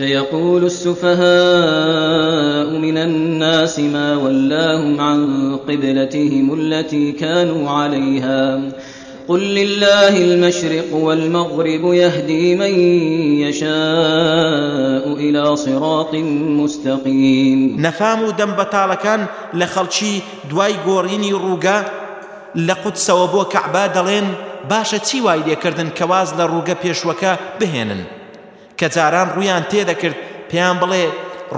سيقول السفهاء من الناس ما ولاهم عن قبلتهم التي كانوا عليها. قل لله المشرق والمغرب يهدي من يشاء إلى صراط مستقيم. نفام دم بطالكان لخلشي دواي غوريني روغا لقدس وبو كعبا دلين باشە چی وای لێکردن کەواز لە ڕووگە پێشوەکە بهێنن؟ کە جاران ڕویان تێدەکرد پێیان بڵێ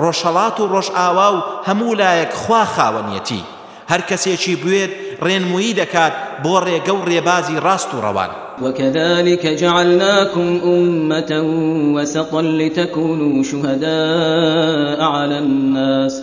ڕۆژهڵات و ڕۆژ ئاوا و هەموو لایەک خوا خاوەنیەتی. هەر کەسێکی بوێت ڕێنمویی دەکات بۆ ڕێگە و ڕێبازی ڕاست و ڕەوان. وكذلك جعلناكم أمة وسطا لتكونوا شهداء على الناس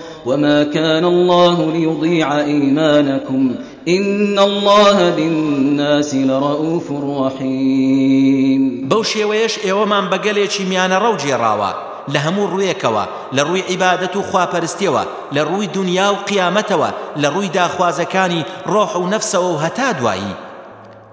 وما كان الله ليضيع إيمانكم إن الله بالناس لرؤوف رحيم بوشي ويش ايومان بقليشي ميانا روجي راوا لە هەموو ڕوویەکەوە لە ڕووی عیبادەت و خواپەرستیەوە لە ڕووی دنیا و قیامەتەوە لە ڕووی داخوازەکانی ڕۆح و نەفسەوە و هەتا دوایی.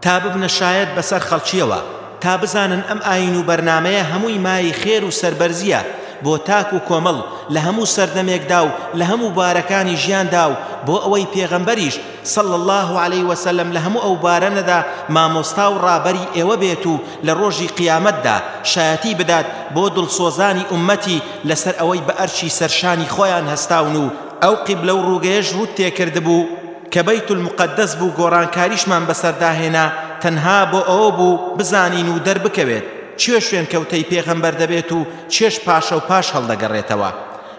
تا ببنە شاید بەسەر خەڵکیەوە تا بزانن ئەم ئاین و بەرنمەیە هەمووی مای خێر و سربەرزیە بۆ تاک و کۆمەڵ لە هەموو سەردەمێکدا و لە هەموو بارەکانی ژیاندا و بۆ ئەوەی پێغەمبەریش صل الله عليه وسلم لە هەموو ئەو بارەنەدا مامۆستا و ڕابەری ئێوە بێت و لە ڕۆژی قیامەتدا شایەتی بدات بۆ دڵسۆزانی ئومەتی لەسەر ئەوەی بە ئەرچی سەرشانی خۆیان هەستاون و ئەو قیبلە و ڕووگەیەش ڕوت تێکردبوو کە بەیت المقدس بوو گۆڕانکاریشمان بەسەرداهێنا تەنها بۆ ئەوە بوو بزانین و دەربکەوێت. چێ شوێن کەوتەی پێغەمبەر دەبێت و چێش پاشە و پاش هەڵدەگەڕێتەوە؟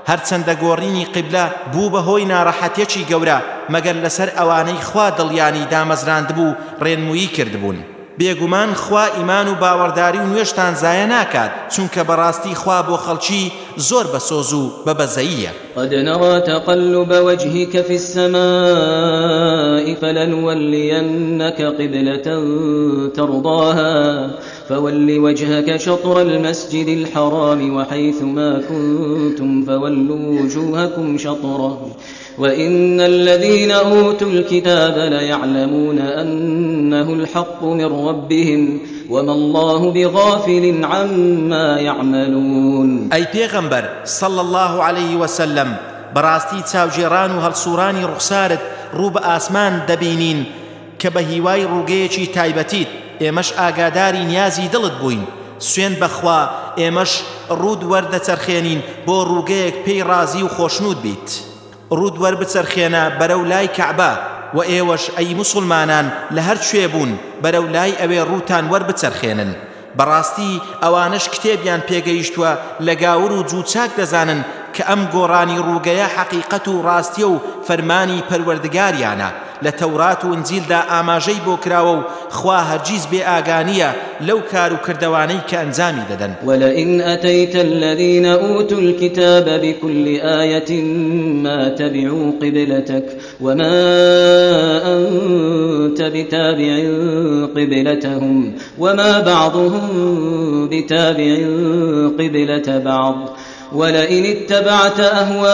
هەرچەندە گۆڕینی قیبلە بوو بەهۆی ناڕەحەتێکی گەورە مەگەر لەسەر ئەوانەی خوا دڵیانی دامەزراند بوو ڕێنمویی کردبوون. بێگومان خوا ئیمان و باوەڕداری و نوێشتان زایە ناکات چونکە بەڕاستی خوا بۆ خەڵکی زۆر بەسۆز و بەبەزەیە قد نرى تقلب وجهك في السماء فلنولينك قبلة ترضاها. فول وجهك شطر المسجد الحرام وحيث ما كنتم فولوا وجوهكم شطره. وإن الذين أوتوا الكتاب ليعلمون أنه الحق من ربهم وما الله بغافل عما يعملون. أي پیغمبر صلى الله عليه وسلم براستي تاوجيران و هەڵسوورانی ڕوخسارت ڕوو بە ئاسمان دەبینین کە ئێمەش ئاگاداری نیازی دڵت بووین. سوێن بەخوا ئێمەش ڕوود وەردەچەرخێنین بۆ ڕووگەیەک پێی ڕازی و خۆشنود بیت. ڕوود وەربچەرخێنە بەرەو لای کەعبە و ئێوەش ئەی مسلمانان لە هەر کوێ بوون بەرەو لای ئەوێ ڕووتان وەربچەرخێنن بەڕاستی ئەوانش کتێبیان پێگەیشتووە لە گاور و جووچاک دەزانن کە ئەم گۆڕانی ڕووگەیە حەقیقەت و ڕاستیە و فەرمانی پەروەردگاریانە. لە تەورات و ئنجیلدا ئاماژەی بۆ کراوە و خوا هەرگیز بێ ئاگانیە لەو کار و کردوانەی کە ئەنجامی دەدەن. ولئن أتيت الذين أوتوا الكتاب بكل آية ما تبعوا قبلتك وما أنت بتابع قبلتهم وما بعضهم بتابع قبلة بعض ولئن اتبعت أهواءهم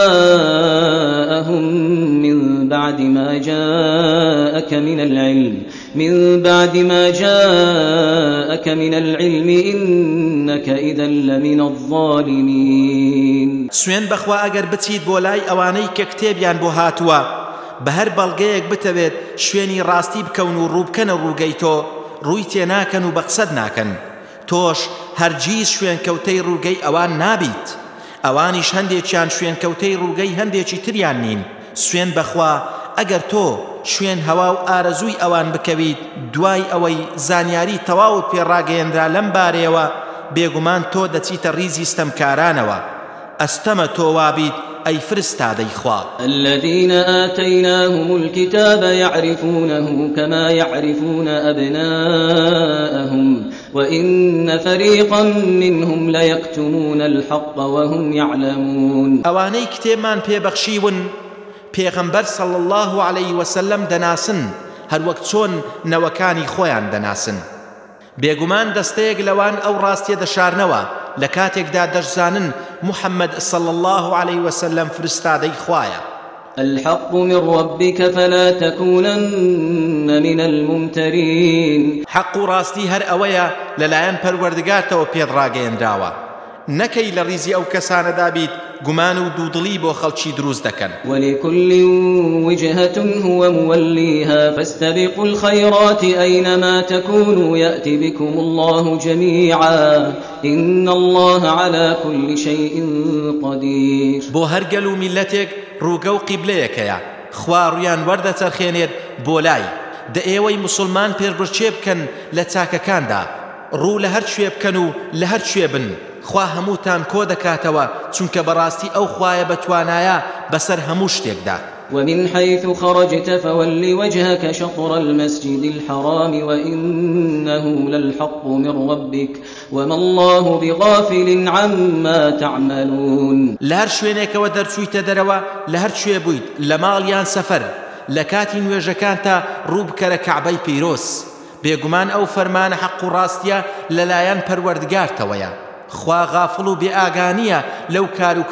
من بعد ما جاءك من العلم من بعد ما جاءك من العلم إنك إذا لمن الظالمين. سوين بخوا أجر بتيد بولاي أواني ككتابيان بو هاتوا بهر بەڵگەیەک بتەوێت شوێنی ڕاستی بکەون و ڕووبکەنە ڕووگەی تۆ ڕووی تێناکەن و بەقسەد ناکەن. تۆش هەرگیز شوێن کەوتەی ڕووگەی ئەوان نابیت. ئەوانیش هەندێکیان شوێن کەوتەی ڕووگەی هەندێکی تریان نین سوێن بەخوا ئەگەر تۆ شوێن هەوا و ئارەزووی ئەوان بکەویت دوای ئەوەی زانیاری تەواوت پێڕاگەیەندرا لەم بارەیەوە بێگومان تۆ دەچیتە ریزی ستەمکارانەوە. ئەستەمە تۆ وابیت ئەی فرستادەی خوا الذين آتيناهم الكتاب يعرفونه كما يعرفون أبناءهم وإن فريقا منهم ليكتمون الحق وهم يعلمون. ئەوانەی کتێبمان پێبەخشیون پێغەمبەر صلى الله عليه وسلم دەناسن هەروەک چۆن نەوەکانی خۆیان دەناسن بێگومان دەستەیەک لەوان ئەو ڕاستیە دەشارنەوە لە کاتێکدا دەشزانن محەممەد صلى الله عليه وسلم فرستادەی خوایە. الحق من ربك فلا تكونن من الممترين. حق راستي هر اويا للايان پروردگارتەوە پێدڕاگەیەنراوە نەکەی لە ریزی ئەو کەسانەدا بیت گومان و دوودڵی بۆ خەڵکی دروست دەکەن. ولكل وجهة هو موليها فاستبقوا الخيرات أينما تكونوا يأتي بكم الله جميعا. إن الله على كل شيء قدير. بۆ هەرگەل و میلەتێک ڕووگە و قیبلەیەکەیە. خوا ڕویان وەردەچەرخێنێت بۆ لای. دە ئێوەی مسلمان پێربچێ بکەن لە چاکەکاندا. ڕوو لە هەر شوێ بکەن و لە هەر شوێ بن. خوا هەمووتان کۆ دەکاتەوە؟ چونکە بەڕاستی ئەو خوایە بەتوانایە بەسەر هەموو شتێکدا. ومن حيث خرجت فول وجهك شطر المسجد الحرام وإنه للحق من ربك وما الله بغافل عما تعملون. لهر شوێنێکەوە دەرچوویتە دەرەوە؟ لە هەر شوێ بوویت؟ لە ماڵیان سەفەر. لە کاتی نوێژەکان تا ڕوو بکەرە کەعبەی پیرۆس. بێگومان ئەو فەرمانە حەق و ڕاستیە لەلایەن پەروەردگارتەوەیە. خوا غافڵ و بێئاگانیە لەو کار و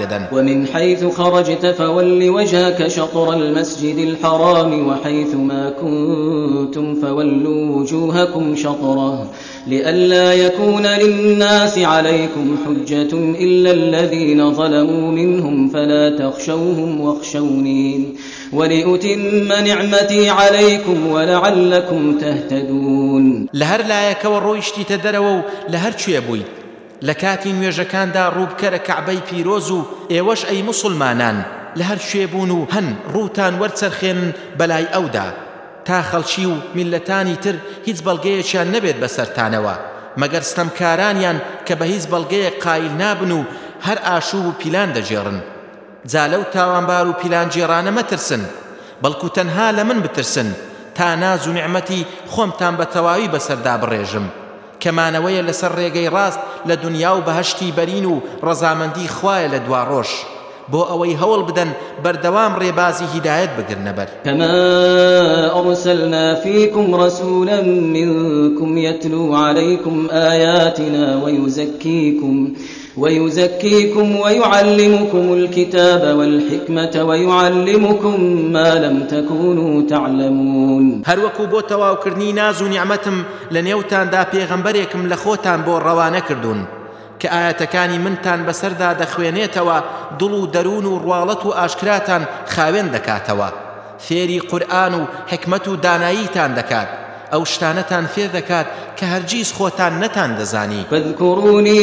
دەدەن. ومن حيث خرجت فول وجهك شطر المسجد الحرام وحيث ما كنتم فولوا وجوهكم شطره لئلا يكون للناس عليكم حجة إلا الذين ظلموا منهم فلا تخشوهم واخشوني. ولأتم نعمتي عليكم ولعلكم تهتدون. لهر لا يكور رويشتي تدروا لهر بوویت لە کاتی نوێژەکاندا ڕووبکەرە کەعبەی پیرۆز و ئێوەش ئەی مسلمانان. لە هەر شوێ بوون و هەن ڕووتان وەرچەرخێن بەلای ئەودا. تا خەڵکی و میلەتانی تر هیچ بەڵگەیەکیان نەبێت بەسەرتانەوە مەگەر ستەمکارانیان کە بە هیچ بەڵگەیە قایل نابن و هەر و پیلان دەژێڕن جا لەو تاوانبار و پیلان جێرانە مەترسن بەڵکو تەنها لە من بترسن تا ناز و نعمەتی خۆمتان بە تەواوی بەسەردا بڕێژم. کەمانەوەیە لەسەر ڕێگەی ڕاست لە دنیا و بەهشتی بەرین و ڕەزامەندی خوایە لە دوا ڕۆژ بۆ ئەوەی هەوڵ بدەن بەردەوام ڕێبازی هیدایەت بگرنەبەر كما أرسلنا فيكم رسولا منكم يتلو عليكم آياتنا ويزكيكم ويزكيكم ويعلمكم الكتاب والحكمة ويعلمكم ما لم تكونوا تعلمون. هر وەکو بۆ تەواوکردنی ناز و نیعممەتم لە نێوتاندا پێغەمبەرێکم لە خۆتان بۆ ڕەوانە کردوون. کە ئاەتەکانی منتان بەسەردا دەخوێنێتەوە دڵ و دەروون و ڕواڵەت و ئاشکراتان خاوێن دەکاتەوە. فێری قورآن و حکمت و داناییتان دەکات. ئەو شتانەتان فێر دەکات کە هەرگیز خۆتان نەتان دەزانی. فاذكروني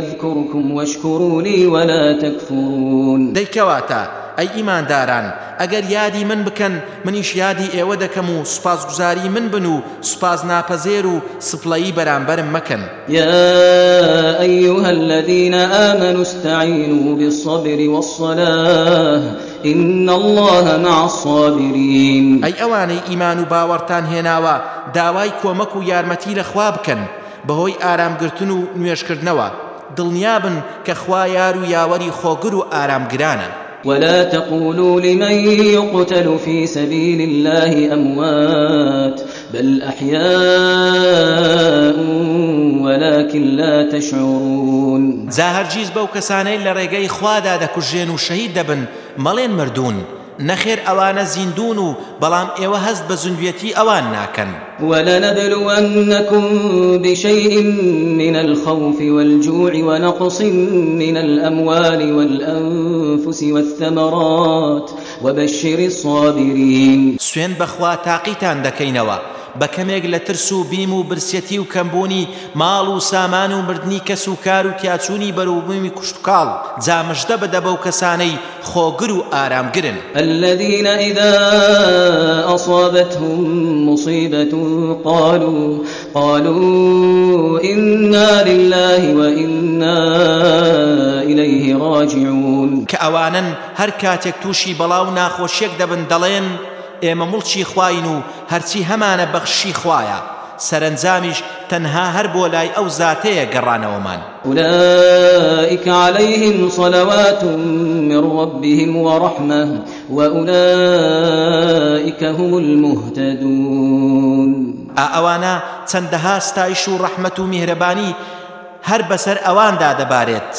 أذكركم واشكروني ولا تكفرون. دەیکەواتە ئەی ئیمانداران ئەگەر یادی من بکەن منیش یادی ئێوە دەکەم و سوپاسگوزاری من بن و سوپاز ناپەزێر و سپڵەیی بەرامبەرم مەکەن. يا أيها الذين آمنوا استعينوا بالصبر والصلاة إن الله مع الصابرين. ئەی ئەوانەی ئیمان و باوەڕتان هێناوە داوای کۆمەک و یارمەتی لە خوا بکەن بەهۆی ئارامگرتن و نوێشکردنەوە. دڵنیابن کە خوا یار و یاوەری خۆگر و ئارامگرانە ولا تقولوا لمن يقتل في سبيل الله أموات بل أحياء ولكن لا تشعرون. هەرگیز بەو کەسانەی لە ڕێگەی خوادا دەکوژێن و شەهید دەبن مەڵێن مردوون. نەخێر ئەوانە زیندون و بەڵام ئێوە هەست بە ئەوان ناکەن. ولنبلونكم بشيء من الخوف والجوع ونقص من الأموال والأنفس والثمرات وبشر الصابرين. سوێن بەخوا تاقیتان دەکەینەوە. بە کەمێک لە ترس و بیم و برسەتی و کەمبوونی ماڵ و سامان و مردنی کەس و کار و تیاچوونی بەروبوومی کوشتکاڵ جامەشدە بدە بەو کەسانەی خۆگر و ئارامگرن. الذين إذا أصابتهم مصيبة قالوا قالوا إنا لله وإنا إليه راجعون. كأوانا هر كاتك توشي بلاو ناخوشيك دبن دلين ئێمە مڵچی خوین و هەرچی هەمانە بەخشی خوایە سەرنجامیش تەنها هەر بۆ لای ئەو زاتەیە گەڕانەوەمان. أولئك عليهم صلوات من ربهم ورحمة وأولئك هم المهتدون. ئەوانە چەندەها ستایش و ڕەحمەت و میهرەبانی هەر بەسەر ئەواندا دەبارێت.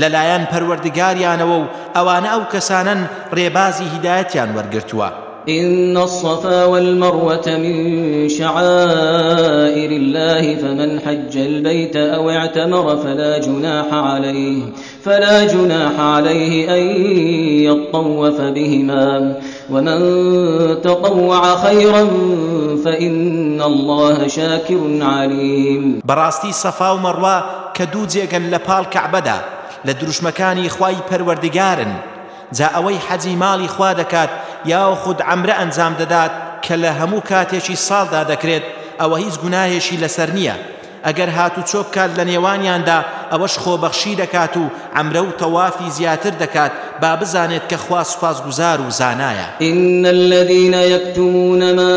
لەلایەن پەروەردگاریانەوە و ئەوانە ئەو کەسانن ڕێبازی هیدایەتیان وەرگرتووە. إن الصفا والمروة من شعائر الله فمن حج البيت أو اعتمر فلا جناح عليه فلا جناح عليه أن يطوف بهما. ومن تطوع خيرا فإن الله شاكر عليم. براستي صفا ومروة كدو جيغن لپال كعبدا لدروشمكاني خواي پروردگارن جا ئەوەی حەجی ماڵی خوا دەکات یا خود عمرە ئەنجام دەدات کە لە هەموو کاتێکی ساڵدا دەکرێت ئەوە هیچ گوناهێشی لەسەر نییە. ئەگەر هاتو چۆ بکات لە نێوانیاندا ئەوەش خۆبەخشی دەکات و ئەمرە و تەوافی زیاتر دەکات با بزانێت کە خوا سوپاس گوزار إن الذين يكتمون ما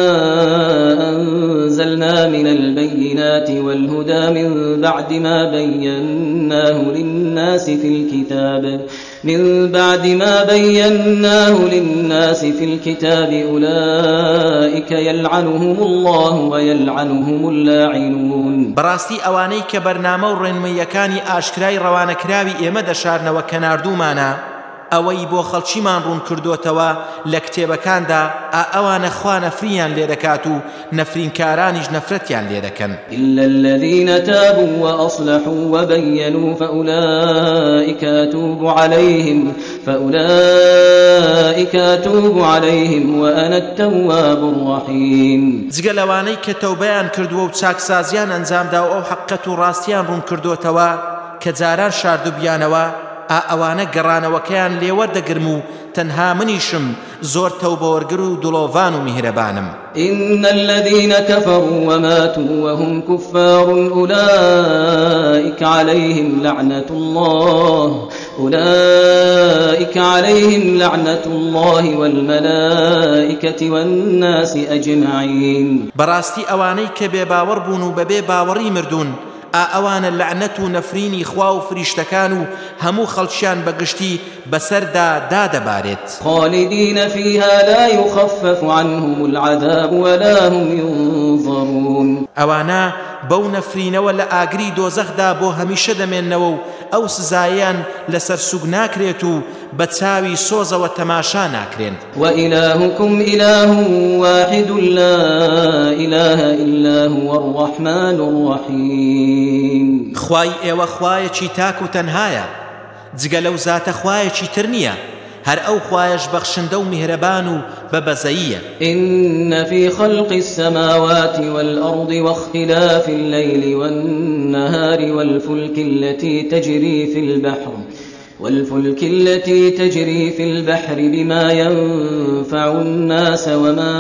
أنزلنا من البينات والهدى من بعد ما بيناه للناس في الكتاب من بعد ما بيناه للناس في الكتاب أولئك يلعنهم الله ويلعنهم اللاعنون. بەڕاستی أواني كبرنامه ڕێنمەیەکانی ئاشکرای ڕەوانەکراوی ئێمە دەشارنەوە کە نردومانە ئەوەی بۆ خەڵکیمان ڕوون کردوتەوە لە کتێبەکاندا ئا ئەوانە خوا نەفریان لێ دەکات و نەفرینکارانیش نەفرەتیان لێ دەکەن. إلا الذين تابوا وأصلحوا وبينوا فأولئك أتوب عليهم فأولئك أتوب عليهم وأنا التواب الرحيم. جگە لەوانەی کە تەوبیان کردووە و چاکسازیان ئەنجامدا و ئەو حقەت و ڕاستیان ڕوون کردوتەوە کە جاران شاردوبیانەوە ئەوانە گەڕانەوەکەیان لێوەردەگرم و تەنها منیشم زۆر تەوبەوەرگر و دڵۆڤان و میهرەبانم. إن الذين كفروا وماتوا وهم كفار أولئك عليهم لعنة الله. أولئك عليهم لعنة الله والملائكة والناس أجمعين. بەڕاستی ئەوانەی کەبێ باوەڕ بوون و بەبێ باوەڕی مردوون ئەوانە لەعنەت و نەفرینی خوا و فریشتەکان و هەموو خەڵکیان بەگشتی بەسەردا دادەبارێت. خالدين فيها لا يخفف عنهم العذاب ولا هم ينظرون ئەوانە بەو نەفرینەوە لە ئاگری دۆزەخدا بۆ هەمیشە دەمێننەوە و ئەو سزایان لەسەر سوگ ناکرێت و بە چاوی سۆزەوە تەماشا ناکرێن. وإلهكم إله واحد لا إله إلا هو الرحمن الرحيم. خوای ئێوە خوایەکی تاک و تەنهایە. جگە لەو زاتە خوایەکی تر نییە. هەر ئەو خوایش بەخشندە و میهرەبان إن في خلق السماوات والأرض واختلاف الليل والنهار والفلك التي تجري في البحر والفلك التي تجري في البحر بما ينفع الناس وما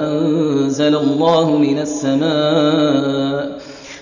أنزل الله من السماء.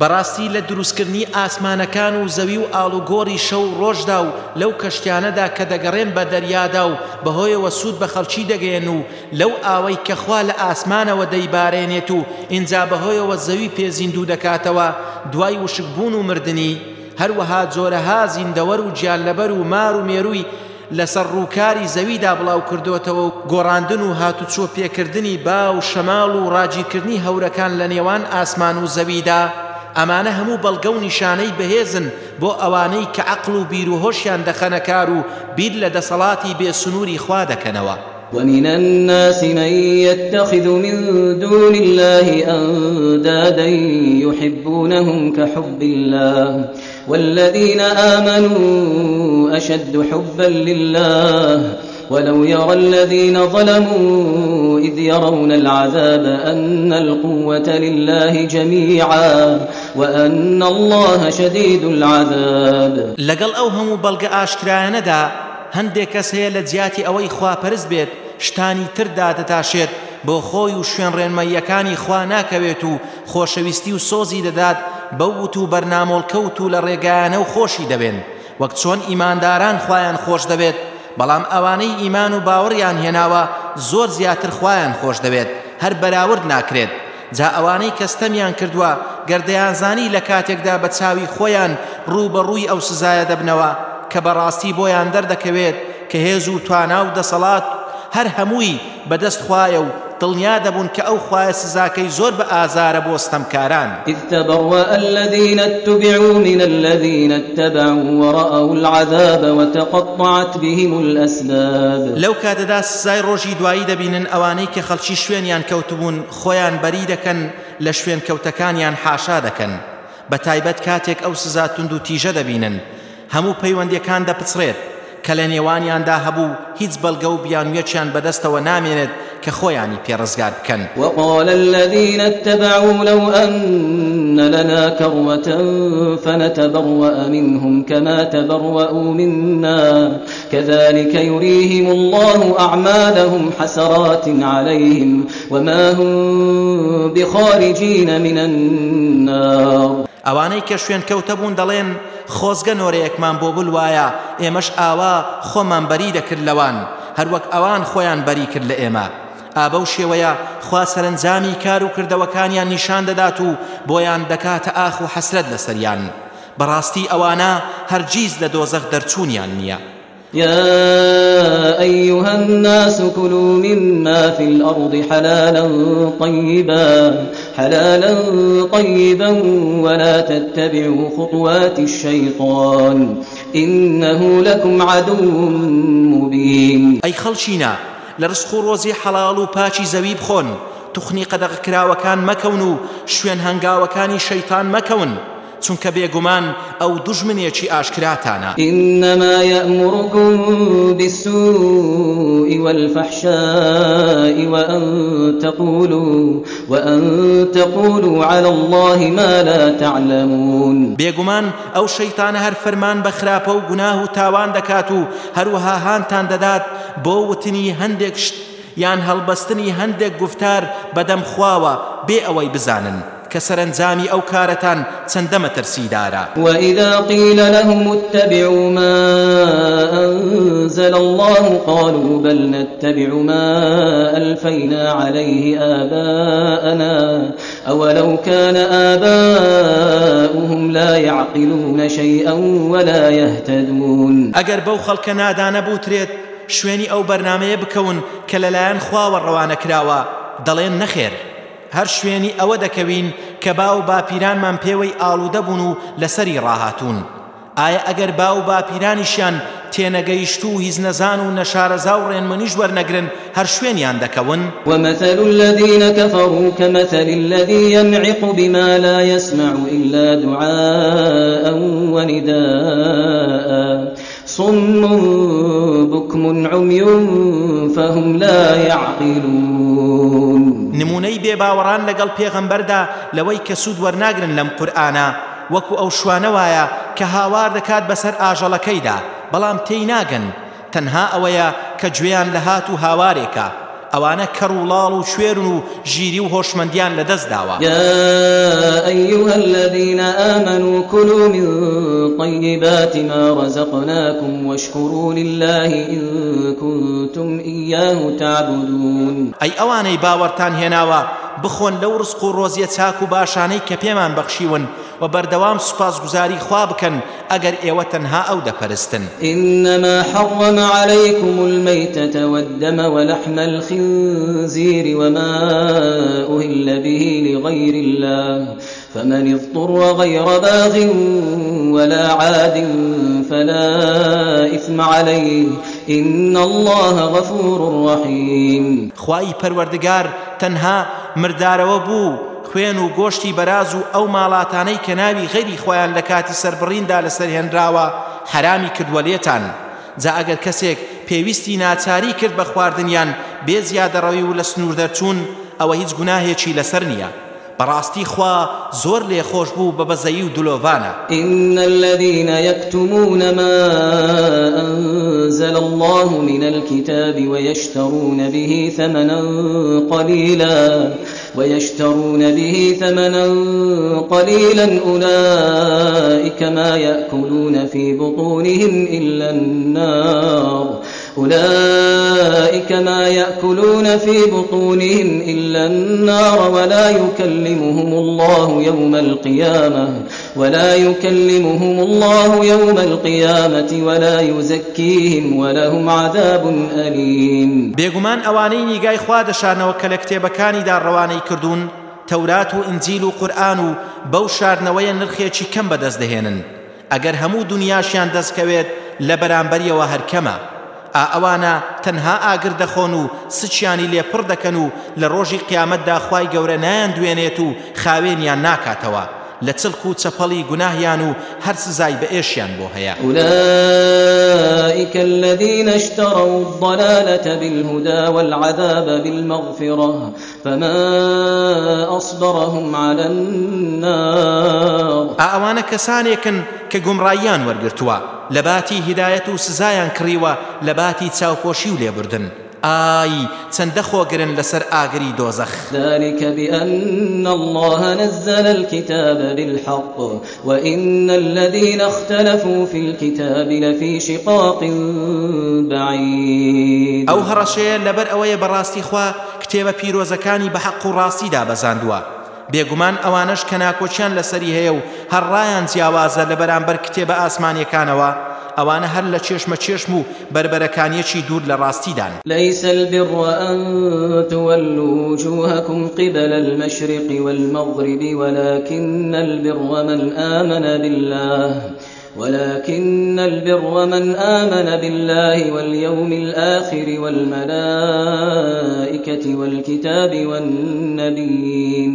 بەڕاستی لە دروستکردنی ئاسمانەکان و زەوی و ئاڵوگۆڕی شەو ڕۆژدا و لەو کەشتیانەدا کە دەگەڕێن بە دەریادا و بەهۆیەوە سوود بە خەڵکی دەگەێن و لەو ئاوەی کەخوا لە ئاسمانەوە دەیبارێنێت و ئینجا بەهۆیەوە زەوی پێزیندوو دەکاتەوە دوای وشکبوون و مردنی. هەروەها جۆرەها زیندەوەر و گیان لەبەر و مار و مێرووی لەسەر ڕووکاری زەویدا بڵاو کردوتەوە و گۆڕاندن و هاتوچۆ پێکردنی با و شەماڵ و ڕاجیکردنی هەورەکان لە نێوان ئاسمان و زەویدا. ئەمانە هەموو بەڵگە و نیشانەی بەهێزن ئەوانەی کە عقل و بیر و هۆشیان دەخەنەکار و بیر لە دەسەڵاتی بێسنووری خوا دەکەنەوە. ومن الناس من يتخذ من دون الله أندادا يحبونهم كحب الله والذين آمنوا أشد حبا لله ولو يرى الذين ظلموا إذ يرون العذاب أن القوة لله جميعا وأن الله شديد العذاب. لقل أوهم بلغ آشكرانا دا کەس هەیە لە جیاتی ئەوەی خواپەرست بێت شتانی تردا دەتاشێت بۆ خۆی و شوێن ڕێنمەیەکانی خوا ناکەوێت و خۆشەویستی و سۆزی دەدات بەوت و بەرنامۆڵکەوت و لە ڕێگایانە و خۆشی دەبێن. وەک چۆن ئیمانداران دەبێت بەڵام ئەوانەی ئیمان و باوەڕیان هێناوە زۆر زیاتر خۆیان خۆش دەبێت هەر بەراورد ناکرێت. جا ئەوانەی کەستەمیان کردووە گەردەیانزانی لە کاتێکدا بە چاوی خۆیان ڕوو بە ڕووی ئەو سزایە دەبنەوە کە بەڕاستی بۆیان دەردەکەوێت کە هێز و توانا و دەسەڵات هەر هەمووی بەدەست خوایە و دڵنیا دەبوون کە ئەو خوایە سزاکەی زۆر بە ئازارە بۆ ستەمکاران. الذين اتبعوا من الذين اتبعوا ورأوا العذاب وتقطعت بهم الأسباب. لەو کاتەدا سزای ڕۆژی دوایی دەبینن ئەوانەی کە خەڵکی شوێنیان کەوتبوون خۆیان بەری دەکەن لە شوێن کەوتەکانیان حاشا دەکەن. بە تایبەت کاتێک ئەو سزا تونند و تیژە دەبینن. هەموو پەیوەندیەکان دەپچڕێت کە لە نێوانیاندا هەبوو هیچ بەڵگە و بیانوێکیان بەدەستەوە نامێنێت کە خۆیانی پێڕزگار بکەن. وقال الذين اتبعوا لو أن لنا كروة فنتبرأ منهم كما تبرأوا منا. كذلك يريهم الله أعمالهم حسرات عليهم وما هم بخارجين من النار. ئەوانەی کە شوێن کەوتە بوون دەڵێن خۆزگە نۆرەیەکمان بۆ بلوایە ئێمەش ئاوا خۆمان بەری دەکرد لەوان. هەروەک ئەوان خۆیان بەری کرد لە ئێمە. ئابە و شێوەیە خوا سەرنجامی کار و کردەوەکانیان نیشان دەدات و بۆیان دەکاتە ئاخ و حەسرەت لەسەریان. بەڕاستی ئەوانە هەرگیز لە دۆزەخ دەرچوونیان نییە. يا أيها الناس كلوا مما في الأرض حلالا طيبا حلالا طيبا ولا تتبعوا خطوات الشيطان. إنه لكم عدو مبين. أي خلشينا لرزق روزي حلال باشي زويب خون. تخني قدغ كراوكان مكونو شوين هنگاوكاني شيطان مكون. چونکە بێگومان ئەو دژمنێکی ئاشکراتانە. إنما يأمركم بالسوء والفحشاء وأن تقولوا وأن تقولوا على الله ما لا تعلمون. بێگومان ئەو شەیتانە هەر فەرمان بە خراپە و گوناه و تاوان دەکات و هەروەها هانتان دەدات بۆ وتنی هەندێک شت یان هەڵبەستنی هەندێک گفتار بەدەم خواوە بێ ئەوەی بزانن. کە سەرنجامی ئەو کارەتان چەندە مەترسیدارە وإذا قيل لهم اتبعوا ما أنزل الله قالوا بل نتبع ما ألفينا عليه آباءنا أولو كان آباؤهم لا يعقلون شيئا ولا يهتدون. ئەگەر بەو خەڵکە نادانە بوترێت شوێنی ئەو بەرنمەیە بکەون کە لەلایەن خواوە ڕەوانە کراوە دەڵێن نەخێر. هەر شوێنی ئەوە دەکەوین کە با و باپیرانمان پێوەی ئاڵوودە بوون و لەسەری ڕاهاتوون. ئایا ئەگەر با و باپیرانیشیان تێنەگەیشت و هیچ نەزان و نەشارەزا و ڕێنمەنیش وەرنەگرن هەر شوێنیان دەکەون؟ ومثل الذين كفروا كمثل الذي ينعق بما لا يسمع إلا دعاء ونداء. صم بكم عمي فهم لا يعقلون. نمونەی بێباوەڕان لەگەڵ پێغەمبەردا لەوەی کە سوود وەرناگرن لەم قورآانە وەکو ئەو شوانەوایە کە هاوار دەکات بەسەر ئاژەڵەکەیدا بەڵام تێی ناگەن. تەنها ئەوەیە کە گوێیان لە هات و هاوارێکە. ئەوانە کەڕ و لاڵ و شوێرن و ژیری و هۆشمەندیان لەدەست داوە. يا أيها الذين آمنوا كلوا من طيبات ما رزقناكم واشكروا لله إن كنتم إياه تعبدون. أي أواني باورتان هناوا بخۆن لەو ڕسق و ڕۆزیە چاک و باشانەی کە پێمان بەخشیون و بەردەوام سوپاسگوزاری خوا بکەن ئەگەر ئێوە تەنها ئەو دەپەرستن. إنما حرم عليكم الميتة والدم ولحم الخنزير وما أهل به لغير الله فمن اضطر غير باغ ولا عاد فلا إثم عليه. إن الله غفور رحيم. خواهي پروردگار تنها مردارەوە بوو. خوێن و گۆشتی بەراز و ئەو ماڵاتانەی کە ناوی غەیری خۆیان لە کاتی سربڕیندا لەسەر هێنراوە حرامی کردووە لێتان. جا ئەگەر کەسێک پێویستی ناچاری کرد بە خواردنیان بێ زیادەڕەوی و لە سنوور دەرچوون ئەوە هیچ گوناهێکی لەسەر نییە. براستي خوا زور لي خوش بو ببزيي ودلوفانا إن الذين يكتمون ما أنزل الله من الكتاب ويشترون به ثمنا قليلا ويشترون به ثمنا قليلا أولئك ما يأكلون في بطونهم إلا النار. أولئك ما يأكلون في بطونهم إلا النار ولا يكلمهم الله يوم القيامة ولا يكلمهم الله يوم القيامة ولا يزكيهم ولهم عذاب أليم. بيغمان أواني نيغاي خواد شانو كالكتابكاني دار رواني كردون تورات و ئنجیل و قورآن و بەو شارنەوەیە نرخێکی کەم بەدەستدەهێنن. ئەگەر هەموو دنیاشیان دەستکەوێت لە بەرامبەریەوە هەرکەمە. ئەوانە تەنها ئاگر دەخۆن و سچیانی لێپڕ دەکەن و لە ڕۆژی قیامەتدا خی گەورە نایان دوێنێت و خاوێنیان ناکاتەوە. لە چلک و چەپەڵی گوناهیان و هەر سزای بە ئێشیان بۆ هەیە. أولئك الذين اشتروا الضلالة بالهدى والعذاب بالمغفرة فما أصبرهم على النار. ئەوانە کەسانێکن کە گومڕاییان وەرگرتووە لە باتی هیدایەت و سزایان کڕیوە لە باتی چاوپۆشی و لێبوردن. ئای چەندە خۆگرن لەسەر ئاگری دۆزەخ. ذلك بأن الله نزل الكتاب بالحق وإن الذين اختلفوا في الكتاب لفي شقاق بعيد. ئەو هەڕەشەیە لەبەر ئەوەیە بەڕاستی خوا پیرۆزەکانی بە حەق و ڕاستیدا بەزاندووە بێگومان ئەوانش کە ناکۆچیان لەسەری هەیە و هەرڕایان جیاوازە لە بەرامبەر کتێبە ئاسمانیەکانەوە. ئەوانە هەر لە چێشمە چێشم و بربەرەکانیەکی دوور لە ڕاستیدان. ليس البر أن تولوا وجوهكم قبل المشرق والمغرب ولكن البر من آمن بالله ولكن البر من آمن بالله واليوم الآخر والملائكة والكتاب والنبيين.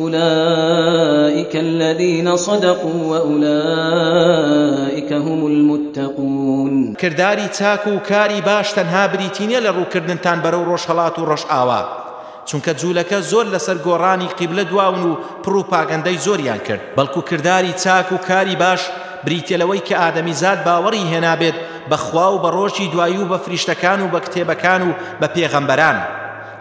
أولئك الذين صدقوا وأولئك هم المتقون. کردداری چاک و کاری باش تەنها بریتینە لە ڕووکردنتان بەرەو ڕۆژهڵات و ڕۆژئاوا. چونکە جوولەکە زۆر لەسەر گۆڕانی قیبلە دواون و پڕ و پاگەندەی زۆریان کرد. بەڵکو کردداری چاک و کاری باش بریتێلەوەی کە ئادەمی زاد باوەڕی هێنابێت بەخوا و بە ڕۆژی دوایی و بە فریشتەکان و بە کتێبەکان و بە پێغەمبەران.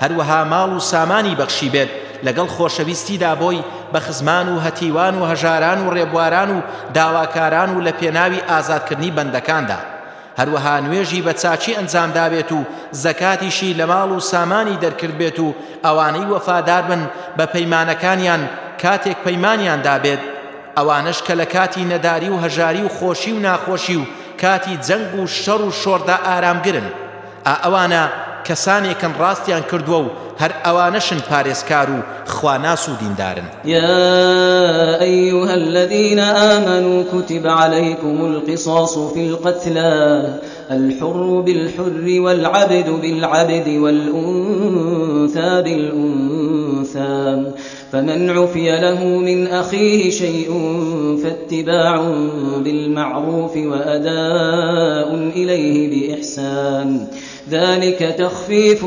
هەروەها ماڵ و سامانی بەخشی بێت. لەگەڵ خۆشەویستیدا بۆی بە خزمان و هەتیوان و هەژاران و ڕێبواران و داواکاران و لە پێناوی ئازادکردنی بەندەکاندا. هەروەها نوێژی بە چاچی ئەنجامدابێت و زەکاتیشی لە ماڵ و سامانی دەرکرد بێت و ئەوانەی وەفادار بن بە پەیمانەکانیان کاتێک پەیمانیان دابێت. ئەوانش کە لە کاتی نەداری و هەژاری و خۆشی و ناخۆشی و کاتی جەنگ و شەڕ و شۆردا ئارامگرن. ئەوانە کەسانێکن ڕاستیان کردووە و هەر ئەوانەشن پارێزکار و خواناس و دیندارن. يا أيها الذين آمنوا كتب عليكم القصاص في القتلى الحر بالحر والعبد بالعبد والأنثى بالأنثى. فمن عفي له من أخيه شيء فاتباع بالمعروف وأداء إليه بإحسان. ذلك تخفيف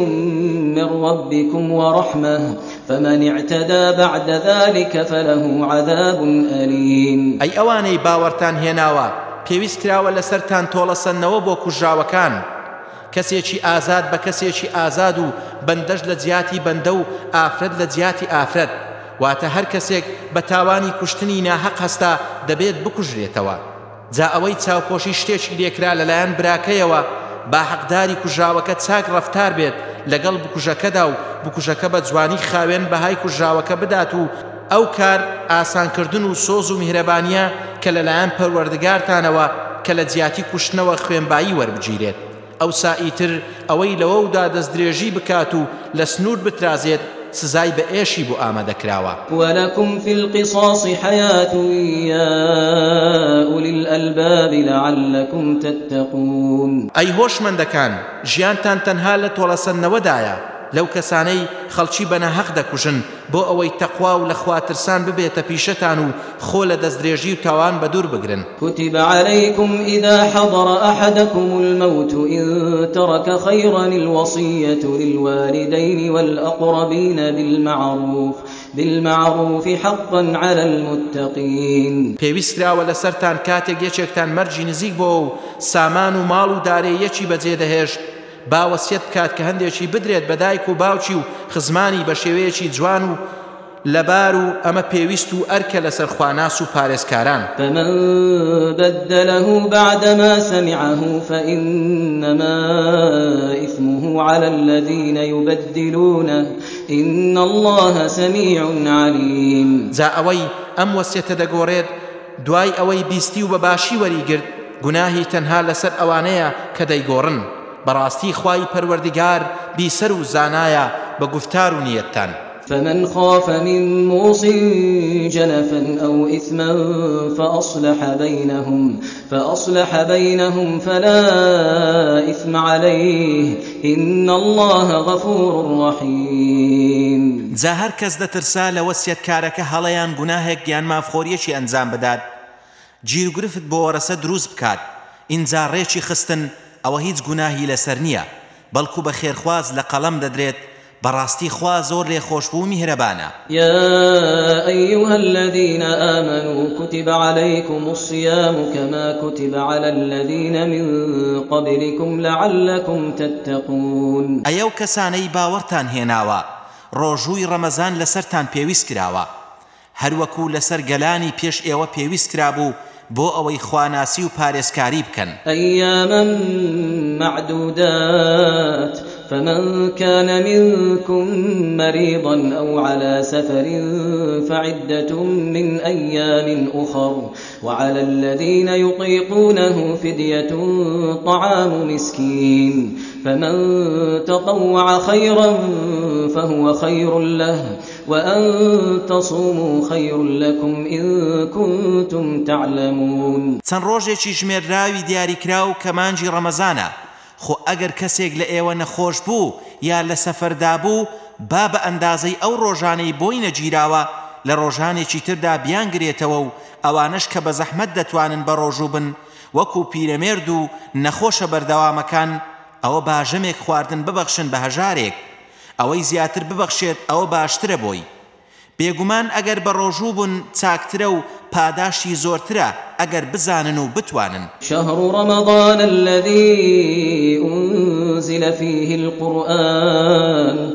من ربكم ورحمة. فمن اعتدى بعد ذلك فله عذاب أليم. أي أواني باورتان هێناوە پێویست کراوە لەسەرتان تۆڵەسەنەوە بۆ کوژراوەکان. کەسێکی ئازاد بە کەسێکی ئازاد و بەندەش لە جیاتی بەندە و ئافرەت لە جیاتی ئافرەت. واتە هەر کەسێک بە تاوانی کوشتنی ناهەق هەستا دەبێت بکوژرێتەوە. جا ئەوەی چاوپۆشی شتێکی لێکرا لەلایەن براکەیەوە با حەقداری کوژاوەکە چاک ڕفتار بێت لەگەڵ بکوژەکەدا و بکوژەکە بە جوانی خاوێن بەهای کوژاوەکە بدات و ئەو کار ئاسانکردن و سۆز و میهرەبانیە کە لەلایەن پەروەردگارتانەوە کە لە جیاتی کوشتنەوە خوێنبایی وەربگیرێت. ئەو سائیتر ئەوەی لەوەودا دەست درێژی بکات و لە سنوور بترازێت سزای بە ئێشی بۆ ئامادەکراوە وەلەکم في القصاص حياة يا أولي الألباب لعلكم تتقون. ئەی هۆشمەندەکان ژیانتان تەنها لە تۆڵەسەندنەوەدایە لەو کەسانەی خەڵکی بەنە حەق دەکوژن بۆ ئەوەی تەقوا و لە خواترسان ببێتە پیشەتان و خۆ لە دەستدرێژی و تاوان بە دوور بگرن. كتب عليكم إذا حضر أحدكم الموت إن ترك خيرا الوصية للوالدين والأقربين بالمعروف بالمعروف حقا على المتقين. پێویستراوە لەسەرتان کاتێک یەکێکتان مەرجی نزیک بۆ و سامان و ماڵ و دارەیەکی بەجێ دەهێشت باوەسیەت بکات کە هەندێکی بدرێت بە دایک و باوچی و خزمانی بە شێوەیەکی جوان و لەبار و ئەمە پێویست و ئەرکە لەسەر خواناس و پارێزکاران. فمن بدله بعدما سمعه فإنما إثمه على الذين يبدلونه. إن الله سميع عليم. جا ئەوەی ئەم وەسیەتە دەگۆڕێت دوای ئەوەی بیستی و بەباشی وەریگرت گوناهی تەنها لەسەر ئەوانەیە کە دەیگۆڕن. بەڕاستی خوای پەروەردگار بیسەر و زانایە بە گفتار و نیەتتان فمن خاف من موص جنفا أو إثما فأصلح بينهم فأصلح بينهم فلا إثم عليه إن الله غفور رحيم. جا هەر کەس دەترسا لە وەسیەتکارەکە هەڵەیان گوناهێک یان مافخۆریەکی ئەنجام بدات. گیرگرفت بۆ وەرەسە دروست بکات. ئینجا ڕێکی خستن ئەوە هیچ گوناهی لەسەر نییە بەڵکو بە خێرخواز لە قەڵەم دەدرێت بەڕاستی خوا زۆر لێ خۆشببوو میهرەبانە يا أيها الذين آمنوا كتب عليكم الصيام كما كتب على الذين من قبلكم لعلكم تتقون. ئەیەو کەسانەی باوەڕتان هێناوە ڕۆژووی ڕەمەزان لەسەرتان پێویست کراوە. هەروەکو لەسەر گەلانی پێش ئێوە پێویست کرابوو بۆ ئەوەی خواناسی و پارێزکاری بکەن. أياما معدودات فمن كان منكم مريضا أو على سفر فعدة من أيام أخر. وعلى الذين يطيقونه فدية طعام مسكين. فمن تطوع خيرا فهو خير له. وأن تصوموا خير لكم إن كنتم تعلمون. چەند ڕۆژێکی ژمێرراوی دیاریکرا و کەمانگی ڕەمەزانە خۆ ئەگەر کەسێک لە ئێوە نەخۆش بوو یا لە سەفەردا بوو با بە ئەندازەی ئەو ڕۆژانەی بۆی نەگیراوە لە ڕۆژانێکی تردا بیانگرێتەوە و ئەوانش کە بە زەحمەت دەتوانن بە ڕۆژوو بن. وەکو پیرەمێرد و نەخۆشە بەردەوامەکان ئەوە باژەمێک خواردن ببەخشن بە هەژارێک. ئەوەی زیاتر ببەخشێت ئەوە باشترە بۆی. بێگومان ئەگەر بە ڕۆژوو بوون چاکترە و پاداشی زۆرترە ئەگەر بزانن و بتوانن. شهر رمضان الذي أنزل فيه القرآن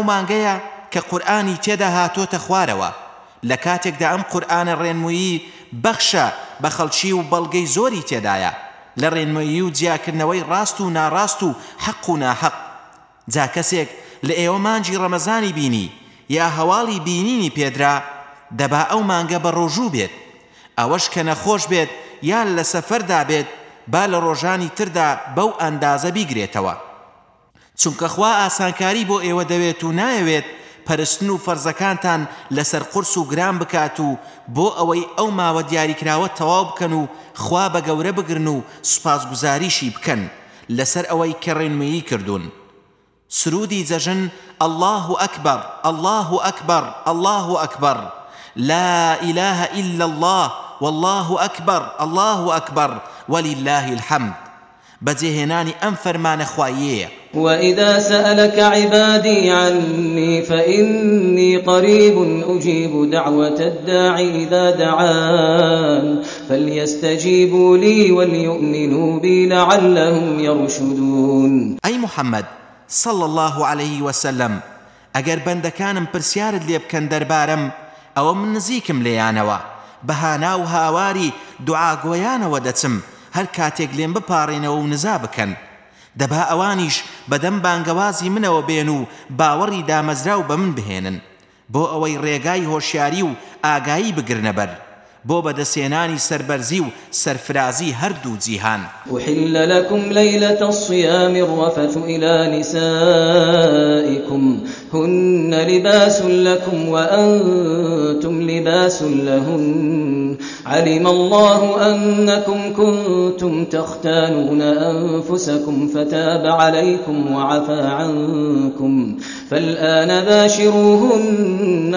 ئەو مانگەیە کە قورآانی تێدا هاتۆتە خوارەوە. لە کاتێکدا ئەم قورآانە ڕێنمویی بەخشە بە خەڵکی و بەڵگەی زۆری تێدایە. لە ڕێنمەیی و جیاکردنەوەی ڕاست و ناڕاست و حەق و ناحەق. جا کەسێک لە ئێوە مانگی ڕەمەزانی بینی یا هەواڵی بینینی پێدرا دەبا ئەو مانگە بە ڕۆژوو بێت. ئەوەش کە نەخۆش بێت یان لە سەفەردا بێت با لە ڕۆژانی تردا بەو ئەندازە بیگرێتەوە. چونکە خوا ئاسانکاری بۆ ئێوە دەوێت و نایەوێت پەرستن و فەرزەکانتان لەسەر قرس و گران بکات و بۆ ئەوەی ئەو ماوە دیاریکراوە تەواو بکەن و خوا بە گەورە بگرن و سوپاسگوزاریشی بکەن. لەسەر ئەوەی کە ڕێنمەیی کردوون. سرودی جەژن الله أكبر الله أكبر الله أكبر لا إله إلا الله والله أكبر الله أكبر ولله الحمد. بەجێهێنانی ئەم فەرمانە خوایەیە وإذا سألك عبادي عني فإني قريب أجيب دعوة الداعي إذا دعان فليستجيبوا لي وليؤمنوا بي لعلهم يرشدون. أي محمد صلى الله عليه وسلم ئەگەر بەندەکانم پرسیارت لێ بکەن دەربارم ئەوە من نزیکم لێیانەوە بەهانا و هاواری دوعاگۆیانەوە دەچم هەر کاتێک لێم بپارڕێنەوە و نزا بکەن. دەبا ئەوانیش بەدەم بانگەوازی منەوە بێن و باوەڕی دامەزراو بە من بهێنن. بۆ ئەوەی ڕێگای هۆشیاری و ئاگایی بگرنەبەر بۆ بەدەسێنانی سربەرزی و سەرفرازی هەردوو جیهان. أحل لكم ليلة الصيام الرفث إلى نسائكم. هن لباس لكم وأنتم لباس لهن. علم الله أنكم كنتم تختانون أنفسكم فتاب عليكم وعفى عنكم. فالآن باشروهن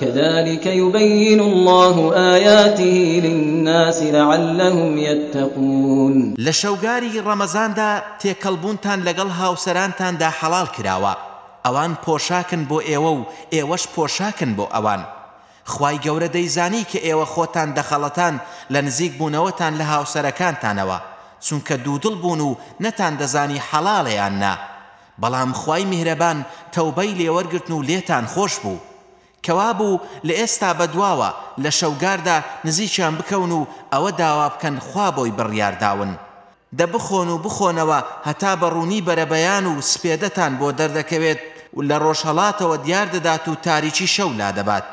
كذلك يبين الله آياته للناس لعلهم يتقون. لشوغاري رمضان دا تێکەڵبوونتان لەگەڵ هاوسەرانتاندا حەڵال کراوە. ئەوان پۆشاکن بۆ ئێوە و ئێوەش پۆشاکن بۆ ئەوان. خی گەورە دەیزانی کە ئێوە خۆتان دەخەڵەتان لە نزیک بوونەوەتان لە هاوسەرەکانتانەوە چونکە دوودڵ بوون و نەتان دەزانی حەڵاڵەیان نا بەڵام خی میهرەبان تەوبەی لێوەرگرتن و لێتان خۆش بوو. کەوا بوو لە ئێستا بەدواوە لە شەوگاردا نزیکیان بکەون و ئەوە داوا بکەن خوا بۆی بڕیارداون. دە بخۆن و بخۆنەوە هەتا بەڕوونی بەرەبەیان و سپێدەتان بۆ دەردەکەوێت لە ڕۆژهڵاتەوە دیار دەدات و تاریکی شەو لا دەبات.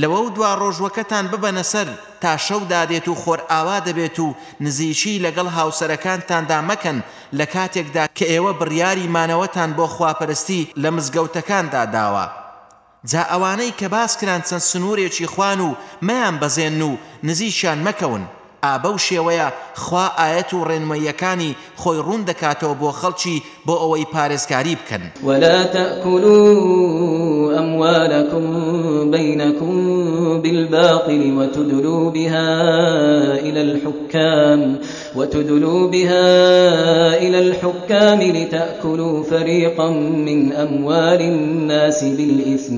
لەوە و دوا ڕۆژوەکەتان ببەنە سەر تا شەو دادێت و خۆر ئاوا دەبێت و نزیکی لەگەڵ هاوسەرەکانتاندا مەکەن لە کاتێکدا کە ئێوە بڕیاری مانەوەتان بۆ خواپەرستی لە مزگەوتەکاندا داوە. جا ئەوانەی کە باس کران چەند سنوورێکی خوان و مەیانبەزێنن و نزیشیان مەکەون. ئا بەو شێوەیە خوا ئایەت و ڕێنمایەکانی خۆی ڕوون دەکاتەوە بۆ خەڵکی بۆ ئەوەی پارێزکاری بکەن. ولا تأكلوا أموالكم بينكم بالباطل وتدلوا بها إلى الحكام. وتدلوا بها إلى الحكام لتأكلوا فريقا من أموال الناس بالإثم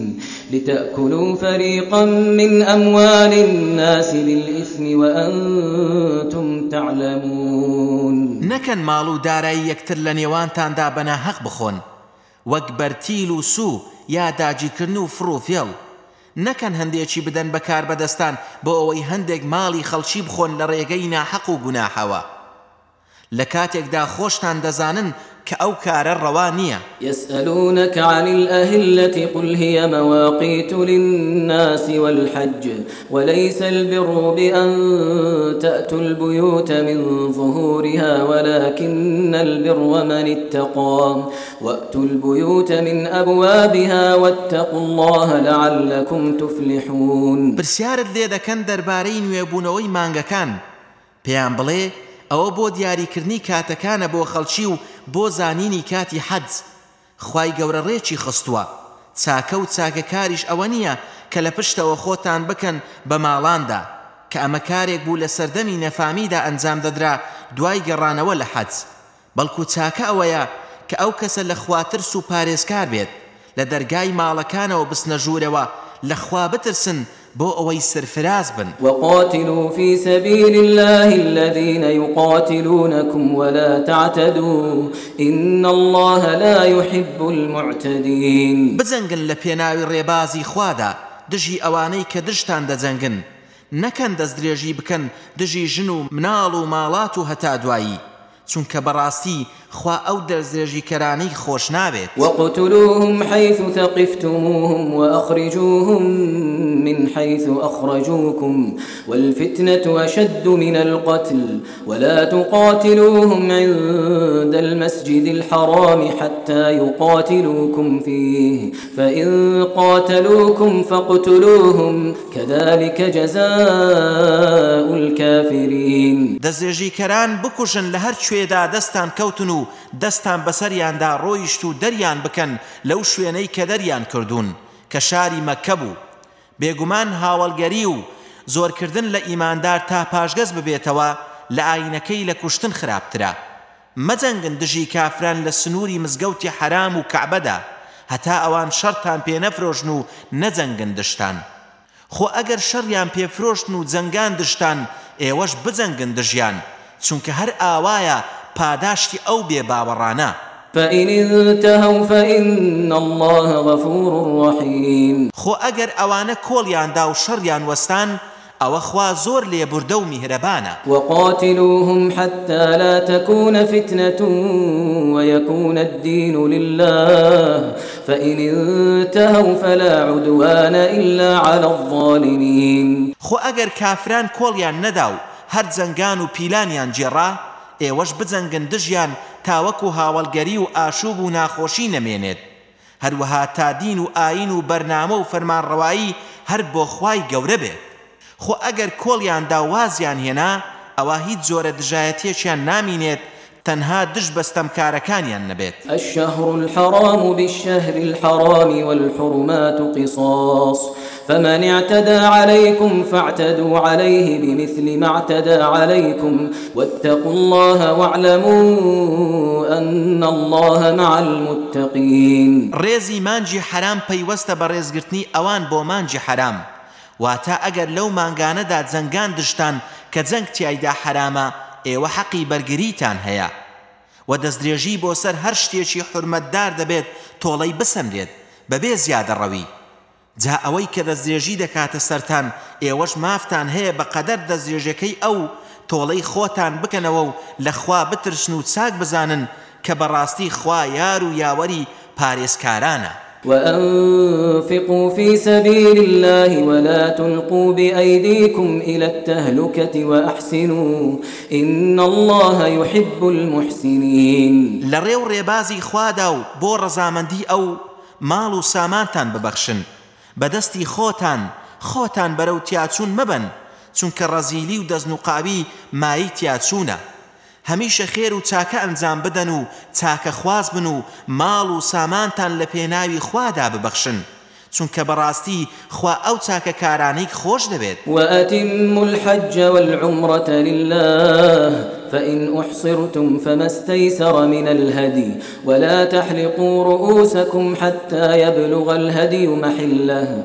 لتأكلوا فريقا من أموال الناس بالإثم وأنتم تعلمون. نكن مالو داري يكتر لنيوان تاندا بنا حق بخون وەک بەرتیل و سوو یا داگیرکردن و نەکەن هەندێکی بدەن بەکار بەدەستان بۆ ئەوەی هەندێک ماڵی خەڵکی بخۆن لە ڕێگەی ناحەق و گوناحەوە. لە کاتێکدا خۆشتان دەزانن كأو كار الروانية. يسألونك عن الأهلة قل هي مواقيت للناس والحج وليس البر بأن تأتوا البيوت من ظهورها ولكن البر من اتقى. وأتوا البيوت من أبوابها واتقوا الله لعلكم تفلحون. پرسیارت لێ دەکەن دەربارەی نوێبوونەوەی مانگەکان پێیان بڵێ ئەوە بۆ دیاریکردنی کاتەکانە بۆ خەڵکی و بۆ زانینی کاتی حەج خوای گەورە ڕێکی خستووە. چاکە و چاکەکاریش ئەوە نییە کە لە پشتەوە خۆتان بکەن بە ماڵاندا کە ئەمە کارێک بوو لە سەردەمی نەفامیدا ئەنجام دەدرا دوای گەڕانەوە لە حەج بەڵکو چاکە ئەوەیە کە ئەو کەسە لە خواترس و پارێزکار بێت لە دەرگای ماڵەکانەوە بسنە ژوورەوە لە خوا بترسن بۆ ئەوەی سرفراز بن. وقاتلوا في سبيل الله الذين يقاتلونكم ولا تعتدوا. إن الله لا يحب المعتدين. بزنگن لە پێناوی ڕێبازی خوادا. دژی ئەوانەی کە دشتان دەجەنگن. نەکەن دەستدرێژی بکەن. دژی ژن و مناڵ و ماڵات و هەتا دوایی. چونکە بەڕاستی خوا ئەو دەرزێژی کەرانەی خۆش نابێت. وقتلوهم حيث ثقفتموهم وأخرجوهم من حيث أخرجوكم والفتنة أشد من القتل ولا تقاتلوهم عند المسجد الحرام حتى يقاتلوكم فيه فإن قاتلوكم فاقتلوهم كذلك جزاء الكافرين. دەزێژی کەران بکوژن لە هەر کوێدا دەستان کەوتن و دەستان بەسەریاندا ڕۆیشت و دەریان بکەن لەو شوێنەی کە دەریان کردوون کە شاری مەکە بوو. بێگومان هاوڵگەری و زۆرکردن لە ئیماندار تا پاشگەز ببێتەوە لە ئاینەکەی لە کوشتن خراپترە. مەجەنگن دژی کافران لە سنووری مزگەوتی حرام و کعبەدا هەتا ئەوان شەرتان پێ نەفرۆشن و نەجەنگن دشتان. خۆ ئەگەر شەڕیان پێفرۆشتن و جەنگان دشتان ئێوەش بجەنگن دژیان چونکە هەر ئاوایە پاداشتی ئەو بێ باوەڕانە. فإن انتهوا فإن الله غفور رحيم. خۆ ئەگەر ئەوانە کۆڵیاندا و شەڕیان وەستان ئەوە خوا زۆر لێبوردە و میهرەبانە. وقاتلوهم حتى لا تكون فتنة ويكون الدين لله. فإن انتهوا فلا عدوان إلا على الظالمين. خۆ ئەگەر کافران کۆڵیان نەدا و هەر جەنگان و پیلانیان جێڕا ئێوەش بجەنگن دژیان تاوەکو هاوڵگەری و ئاشوب و ناخۆشی نەمێنێت. هەروەها تا دین و ئاین و بەرنامە و فەرمانڕەوایی هەر بۆ خوای گەورە بێت خۆ ئەگەر کۆڵیاندا وازیان هێنا ئەوە هیچ جۆرە دژایەتێکیان نامینێت تەنها دش بەستەم کارەکانیان نەبێت. الشهر الحرام بالشهر الحرام والحرمات قصاص. فمن اعتدى عليكم فاعتدوا عليه بمثل ما اعتدى عليكم. واتقوا الله واعلموا أن الله مع المتقين. ڕێزی مانجی حرام پەیوەستە بە ڕێزگرتنی ئەوان بۆ مانجی حرام. واتە ئەگەر لەو مانگانەدا جەنگان دشتان کە جەنگ تیایدا حرامە ئێوە حەقی بەرگریتان هەیە. و دەستدرێژی بۆ سەر هەر شتێکی حرمەتدار دەبێت تۆڵەی بسەمرێت بەبێ زیادەڕەوی جا ئەوەی کە دەستدرێژی دەکاتە سەران ئێوەش مافتان هەیە بە قەدەر دەستدرێژەکەی ئەو تۆڵەی خۆتان بکەنەوە و لەخوا بترسن و چاک بزانن کە بەڕاستی خوا یار و یاوەری پارێزکارانە. وأنفقوا في سبيل الله ولا تلقوا بأيديكم إلى التهلكة وأحسنوا إن الله يحب المحسنين. لە ڕێ و ڕێبازی خوادا و بۆ ڕەزامەندی ئەو ماڵ و سامانتان ببەخشن. بە دەستی خۆتان خۆتان بەرەو تیاچوون مەبەن چونکە ڕەزیلی و دەستنوقاوی مایەی تیاچوونە هەمیشە خێر و چاکە ئەنجام بدەن و چاکە خواز بن و ماڵ و سامانتان لە پێناوی خوادا ببەخشن. چونکە بەڕاستی خوا ئەو چاکە کارانەی خۆش دەبێت. وأتم الحج والعمرة لله فإن أحصرتم فما استيسر من الهدي ولا تحلقوا رؤوسكم حتى يبلغ الهدي محله.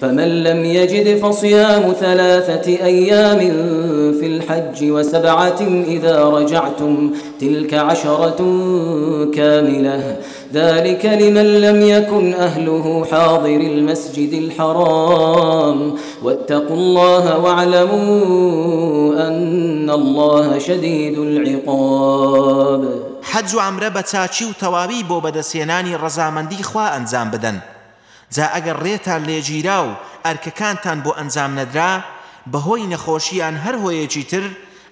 فمن لم يجد فصيام ثلاثة أيام في الحج وسبعة إذا رجعتم تلك عشرة كاملة. ذلك لمن لم يكن أهله حاضر المسجد الحرام. واتقوا الله واعلموا أن الله شديد العقاب. حج عمرە بە چاچی و تەواوی بۆ بەدەسێنانی ڕەزامەندی خوا ئەنجام جا ئەگەر ڕێتان لێگیرا و ئەرکەکانتان بۆ ئەنجام نەدرا بەهۆی نەخۆشی یان هەر هۆیەکی تر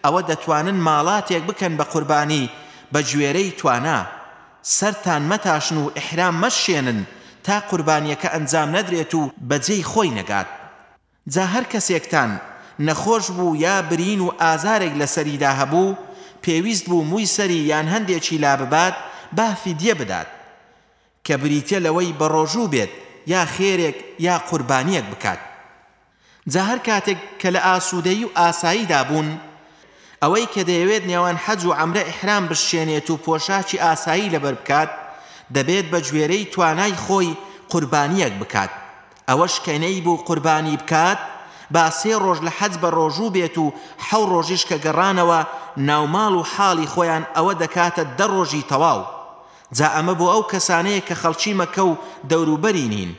ئەوە دەتوانن ماڵاتێک بکەن بە قوربانی بە گوێرەی توانا سەرتان مەتاشن و ئیحرام مەشکێنن تا قوربانیەکە ئەنجام نەدرێت و بەجێی خۆی نەگات. جا هەر کەسێکتان نەخۆش بوو یا برین و ئازارێک لەسەریدا هەبوو پێویست بوو مووی سەری یان هەندێکی لا ببات با فیدیە بدات. کە بریتە لەوەی بە ڕۆژوو بێت. یا خێرێک یا قوربانیەک بکات. جا هەر کاتێک کە لە ئاسوودەی و ئاساییدا بوون ئەوەی کە دەیەوێت نێوان حەج و ئەمرە ئحرام بشێنێت و پۆشاچی ئاسایی لەبەر بکات دەبێت بە گوێرەی توانای خۆی قوربانیەک بکات. ئەوەش کەنەی بوو قوربانی بکات با سێ ڕۆژ لە حەج بە ڕۆژوو بێت و حەو ڕۆژیش کە گەڕانەوە ناوماڵ و حاڵی خۆیان ئەوە دەکاتە دە ڕۆژی تەواو. جا ئەمە بۆ ئەو کەسانەیە کە خەڵکی مەکە و دەوروبەری نین.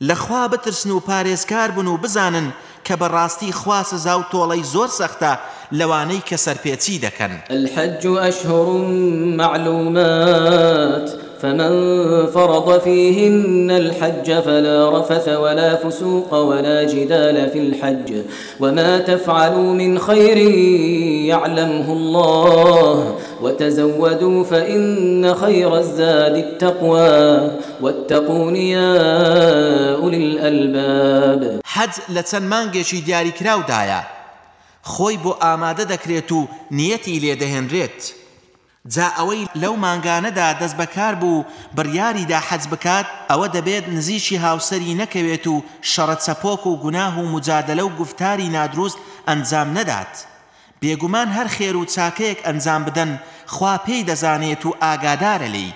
لەخوا بترسن و پارێزکار بن و بزانن کە بەڕاستی خوا سزا و تۆڵەی زۆر سەختە لەوانەی کە سەرپێچی دەکەن. الحج أشهر معلومات. فمن فرض فيهن الحج فلا رفث ولا فسوق ولا جدال في الحج. وما تفعلوا من خير يعلمه الله. وتزودوا فإن خير الزاد التقوى. واتقون يا أولي الألباب. حج لچەند مانگێکی دیاریکراودایە خۆی بۆ ئامادە دەکرێت و نیەتی لێدەهێنرێت جا ئەوەی لەو مانگانەدا دەست بەکار بوو بڕیاریدا حەز بکات ئەوە دەبێت نزیشی هاوسری نەکەوێت و شەڕەت سەپۆک و گوناه و مجادلە و گفتاری نادروست ئەنجام نەدات. بێگومان هەر خێر و چاکەیەک ئەنجام بدەن خوا پێی دەزانێت و ئاگادارە لی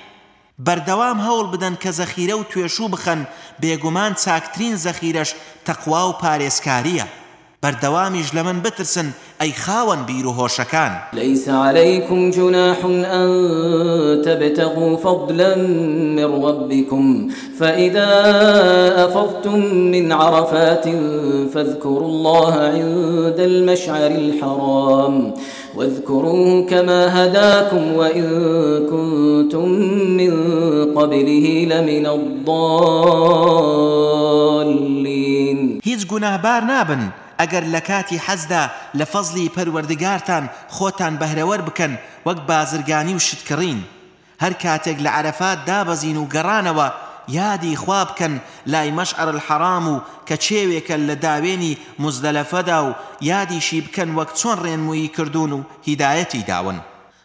بەردەوام هەوڵ بدەن کە زەخیرە و توێشوو بخەن بێگومان چاکترین زەخیرەش تەقوا و پارێزکاریە. بەردەوامیش لە من بترسن ئەی خاوەن بیر و هۆشەکان. ليس عليكم جناح أن تبتغوا فضلا من ربكم فإذا أفضتم من عرفات فاذكروا الله عند المشعر الحرام واذكروه كما هداكم وإن كنتم من قبله لمن الضالين. هیچ گوناهبار نابن. ئەگەر لە کاتی حەزدا لە فەزلی پەروەردگارتان خۆتان بەهرەوەر بکەن وەک بازرگانی و شتکڕین هەر کاتێک لە عرفات دابەزین و گەڕانەوە یادی خواب بکەن لای مەشعر الحرام و کە چێوێکە لە داوێنی مزدەلەفەدا و یادیشی بکەن وەک چۆن ڕێنمویی کردوون و هیدایەتی داون.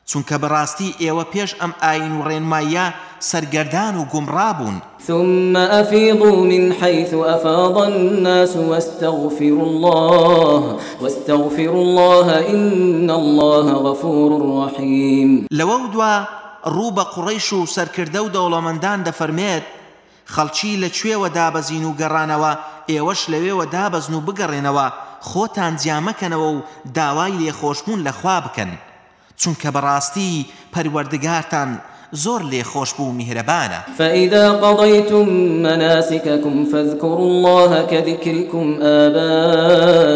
چونکە بەڕاستی ئێوە پێش ئەم ئاین و ڕێنمایە سەرگەردان و گومڕابوون ثم أفيضوا من حيث أفاض الناس واستغفروا الله واستغفروا الله إن الله غفور رحيم. لەوە دوا ڕوو بە قوڕیش و سەرکردە و دەوڵەمەندان دەفەرمێت خەڵکی لەکوێوە دابەزین و گەڕانەوە ئێوەش لەوێوە دابەزن و بگەڕێنەوە خۆتان جیامەکەنەوە و داوای لێخۆشبوون لەخوا بکەن. چونکە بەڕاستی پەروەردگارتان زۆر لێخۆش بوو میهرەبانە. فإذا قضيتم مناسككم فاذكروا الله كذكركم آباءكم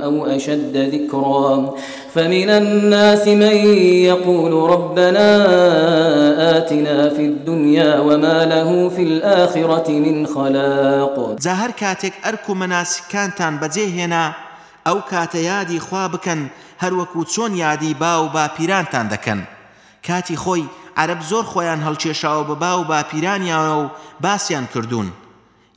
أو أشد ذكرا فمن الناس من يقول ربنا آتنا في الدنيا وما له في الآخرة من خلاق. جا هەر کاتێک ئەرک و مەناسکەکانتان بەجێهێنا ئەو کاتە یادی خوا بکەن هەروەکو چۆن یادی با و باپیرانتان دەکەن. کاتی خۆی عەرەب زۆر خۆیان هەڵکێشاوە بە با و باپیرانیانە و باسییان کردوون.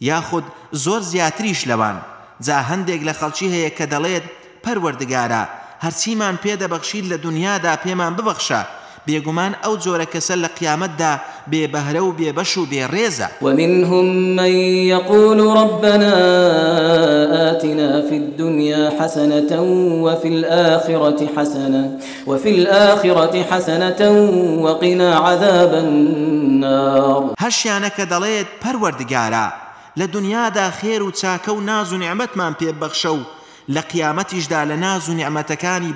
یاخود زۆر زیاتریش لەوان. جا هەندێک لە خەڵکی هەیە کە دەڵێت پەروەردگارە هەرچیمان پێدەبەخشید لە دنیادا پێمان ببەخشە. بێگومان ئەو جۆرە کەسە لە قیامەتدا بێبەهرە و بێبەش و بێڕێزە ومنهم من يقول ربنا آتنا في الدنيا حسنة وفي الآخرة حسنة وفي الآخرة حسنة وقنا عذاب النار. هەشیانە کە دەڵێت پەروەردگارە لە دنیادا خێر و چاکە و ناز و نیعممەتمان پێبەخشە و لە قیامەتیشدا لە ناز و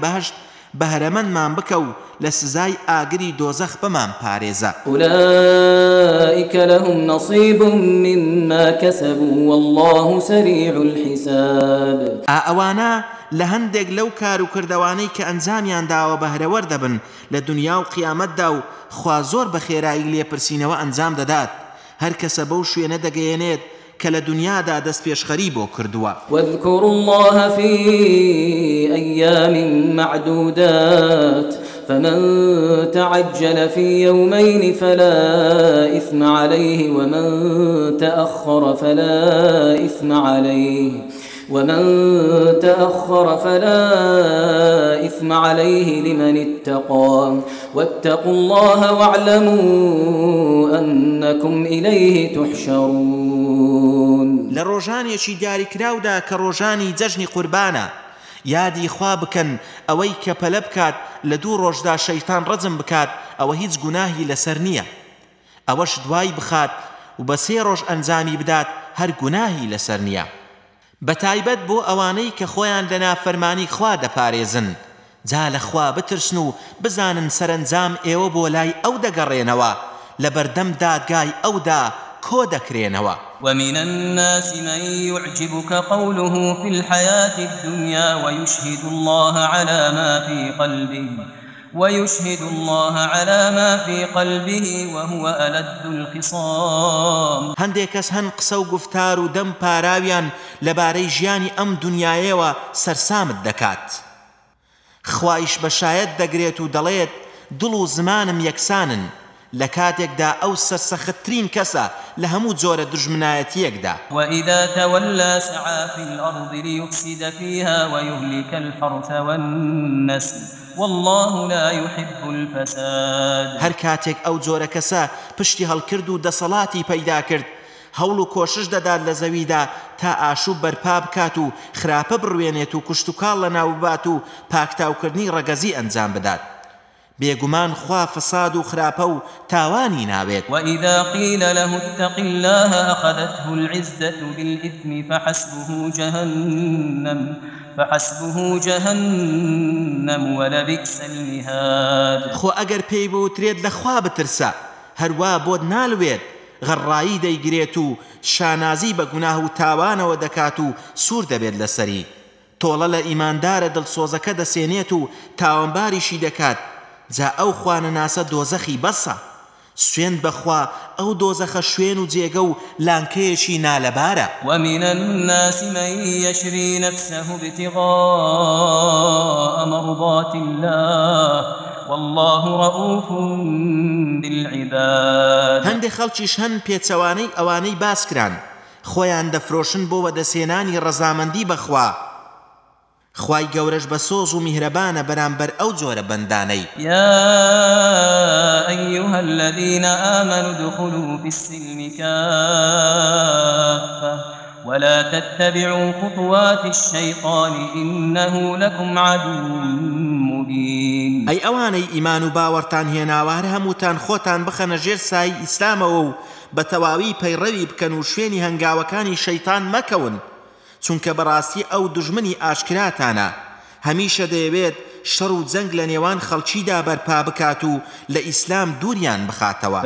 بەهشت بەهرەمەندمان بکە و لە سزای ئاگری دۆزەخ بەمان پارێزە. أولئك لهم نصيب مما كسبوا والله سريع الحساب. ئەوانە لە هەندێک لەو کار و کردوانەی کە ئەنجامیان داوە بەهرەوەەر دەبن لە دنیا و قیامەتدا و خوا زۆر بە خێرایی لێپرسینەوە ئەنجام دەدات. هەر کەسە بەو شوێنە دەگەیەنێت کە لە دنیادا دەست پێشخەری بۆ کردووە واذكر الله في أيام معدودات فمن تعجل في يومين فلا إثم عليه ومن تأخر فلا إثم عليه. ومن تأخر فلا إثم عليه لمن اتقى. واتقوا الله واعلموا أنكم إليه تحشرون. لروجاني داری کراودا کە ڕۆژانی جەژنی قوربانە یادی خوا بکەن ئەوەی کە پەلە بکات لە دوو ڕۆژدا شەیتان ڕەزم بکات ئەوە هیچ بخات و ئەنجامی بدات هەر گوناهی لەسەر بە تایبەت بۆ ئەوانەی کە خۆیان لە نافەرمانی خوا دەپارێزن. جا لە خوا بترسن و بزانن سەرنجام ئێوە بۆ لای ئەو دەگەڕێنەوە. لە بەردەم دادگای ئەودا کۆ دەکرێنەوە؟ ومن الناس من يعجبك قوله في الحياة الدنيا ويشهد الله على ما في قلبه. ويشهد الله على ما في قلبه وهو ألد الخصام. هەندێک کەس هەن قسە و گفتار و دەم پاراویان لەبارەی ژیانی ئەم دنیاەوە سەرسامت دەکات. خوایش بەشایەت دەگرێت و دەڵێت دڵ و زمانم یەکسانن. لە کاتێکدا ئەو سەرسەختترین کەسە لە هەموو جۆرە دژمنایەتیەکدا. وإذا تولى سعى في الأرض ليفسد فيها ويهلك الحرث والنسل والله لا يحب الفساد. هەر کاتێک ئەو جۆرە کەسە پشتی هەڵکرد و دەسەڵاتی پەیدا کرد. هەوڵ و کۆشش دەدات لە زەویدا تا ئاشوب بەرپا بکات و خراپە بڕوێنێت و کشت و کاڵ لە ناوبات و پاکتاوکردنی ڕەگەزی ئەنجام بدات. بێگومان خوا فساد و خراپە و تاوانی ناوێت وإذا قيل له اتق الله أخذته العزة بالإثم فحسبه جهنم. فحسبه جهنم ولبئس المهاد. خۆ ئەگەر پێی بوترێت لە خوا بترسە هەروە بۆت نالوێت غەڕایی دەیگرێت و شانازی بە گوناه و تاوانەوە دەکات و سوور دەبێت لەسەری. تۆڵە لە ئیماندارە دڵسۆزەکە دەسێنێت و تاوانباریشی دەکات جا ئەو خوانە ناسە دۆزەخی بەسە. سوێن بەخوا ئەو دۆزەخە شوێن و جێگە و لانکەیەکی نالەبارە. ومن الناس من يشري نفسه ابتغاء مرضات الله والله رؤوف بالعباد. هەندێک خەڵکیش هەن پێچەوانەی ئەوانەی باسکران خۆیان دەفرۆشن بۆ وەدەسێنانی ڕەزامەندی بەخوا. خی گەورەش بە سۆز و میهرەبانە بەرامبەر ئەو جۆرە بەندانەی. يا أيها الذين آمنوا ادخلوا في السلم كافة ولا تتبعوا خطوات الشيطان إنه لكم عدو مبين. ئەی ئەوانەی ئیمان و باوەڕتان هێناوارە هەمووتان خۆتان بخەنە ژێر سای ئیسلامەوە و تەواوی پەیڕەوی بکەن و شوێنی هەنگاوەکانی شەیتان مەکەون. چونکە بەڕاستی ئەو دژمنی ئاشکراتانە. هەمیشە دەیەوێت شەڕ و جەنگ لە نێوان خەڵکیدا بەرپا بکات و لە ئیسلام دووریان بخاتەوە.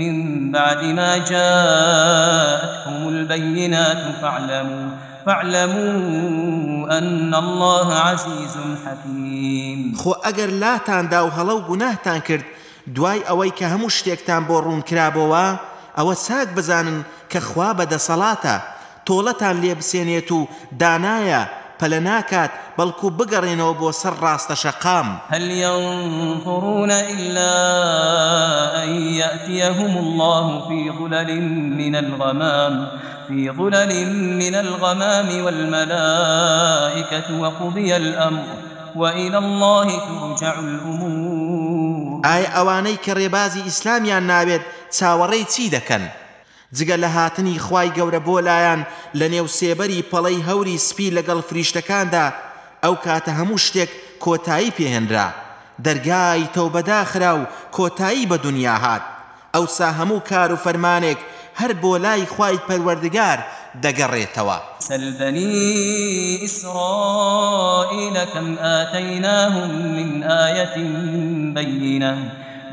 من بعد ما جاءتكم البينات فاعلموا فاعلموا أن الله عزيز حكيم. خۆ ئەگەر لاتاندا و هەڵە و گوناهتان کرد دوای ئەوەی کە هەموو شتێکتان بۆ ڕوون کرابەوە ئەوە چاک بزانن کە خوا بەدەسەڵاتە تۆڵەتان لێ بسێنێت و دانایە پەلە ناکات بەڵکو بگەڕێنەوە بۆ سەر ڕاستە شەقام. هل ينظرون إلا أن يأتيهم الله في ظلل من الغمام في ظلل من الغمام والملائكة وقضي الأمر وإلى الله ترجع الأمور. ئایا ئەوانەی کە ڕێبازی ئیسلامیان ناوێت چاوەڕێی چی دەکەن؟ جگە لە هاتنی خوای گەورە بۆ لایەن لە نێو سێبەری پەڵەی هەوری سپی لەگەڵ فریشتەکاندا ئەو کاتە هەموو شتێک کۆتایی پێهێنرا. دەرگای تەوبەداخرا و کۆتایی بە دنیا هات. ئەوسا هەموو کار و فەرمانێک هەر بۆ لای خوای پەروەردگار دەگەڕێتەوە. إسرائيل كم آتيناهم من آية بينة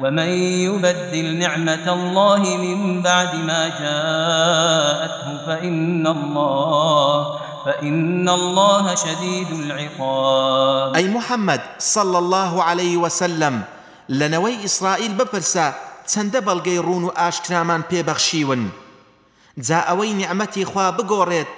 ومن يبدل نعمة الله من بعد ما جاءته فإن الله فإن الله شديد العقاب. أي محمد صلى الله عليه وسلم لنوي إسرائيل بپرسا چەندە بەڵگەی ڕون و ئاشکرامان پێبەخشیون ئەوەی نیعممەتی خوا بگۆڕێت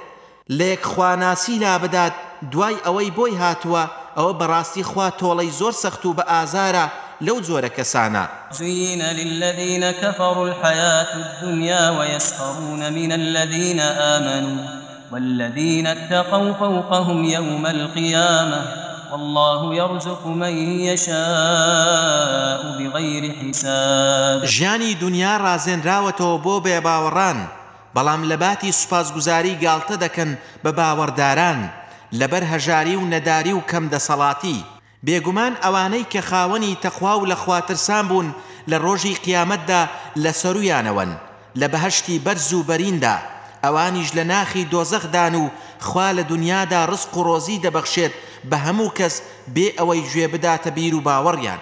یەک خواناسی لا بدات دوای ئەوەی بۆی هاتووە ئەوە بەڕاستی خوا تۆڵەی زۆر سەخت و بە ئازارە لەو جۆرە کەسانە زين للذين كفروا الحياة الدنيا ويسخرون من الذين آمنوا والذين اتقوا فوقهم يوم القيامة والله يرزق من يشاء بغير حساب. ژیانی دنیا ڕازێنراوەتەوە بۆ بێباوەڕان بەڵام لە باتی سوپاسگوزاری گاڵتە دەکەن بە باوەڕداران لەبەر هەژاری و نەداری و کەم دەسەڵاتی. بێگومان ئەوانەی کە خاوەنی تەخوا و لە خواترسان بوون لە ڕۆژی قیامەتدا لە سەرویانەوەن لە بەهشتی بەرز و بەریندا. ئەوانیش لە ناخی دۆزەخدان و خوا لە دنیادا ڕسق و ڕۆزی دەبەخشێت بە هەموو کەس بێ ئەوەی گوێ بداتە بیر و باوەڕیان.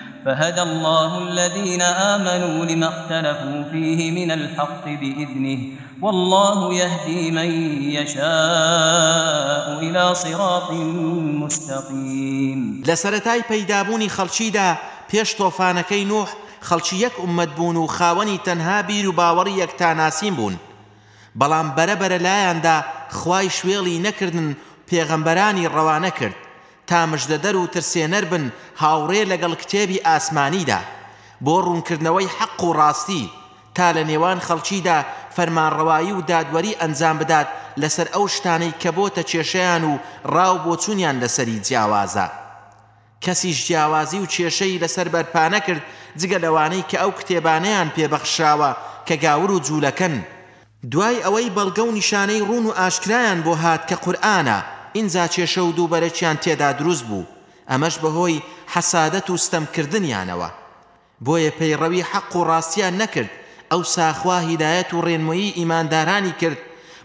فهدى الله الذين آمنوا لما اختلفوا فيه من الحق بإذنه والله يهدي من يشاء إلى صراط مستقيم. لسرتاي پەیدابوونی خەڵکیدا پێش تۆفانەکەی نوح خەڵکی یەک ئومەت بوون و خاوەنی تەنها بیر و باوەڕی یەکتاناسیم بوون. بەڵام بەرەبەرە لایەندا خوای شوێڵی ڕەوانە کرد. تا مژدەدەر و ترسێنەر بن هاوڕێ لەگەڵ کتێبی ئاسمانیدا. بۆ ڕوونکردنەوەی حەق و ڕاستی تا لە نێوان خەڵکیدا فەرمانڕەوایی و دادوەری ئەنجام بدات لەسەر ئەو شتانەی کە بۆتە کێشەیان و ڕاو بۆ چوونیان لەسەری جیاوازە. کەسیش جیاوازی و کێشەی لەسەر بەرپا نەکرد جگە لەوانەی کە ئەو کتێبانەیان پێبەخشاوە کە گاور و جوولەکەن. دوای ئەوەی بەڵگە و نیشانەی ڕوون و ئاشکرایان بۆ هات کە قورئانە. ئینجا کێشە و دووبەرەکییان تێدا دروست بوو. ئەمەش بەهۆی حەسادەت و ستەمکردنیانەوە. بۆیە پەیڕەوی حەق و ڕاستیان نەکرد ئەوسا خوا هیدایەت و ڕێنمۆیی ئیماندارانی کرد.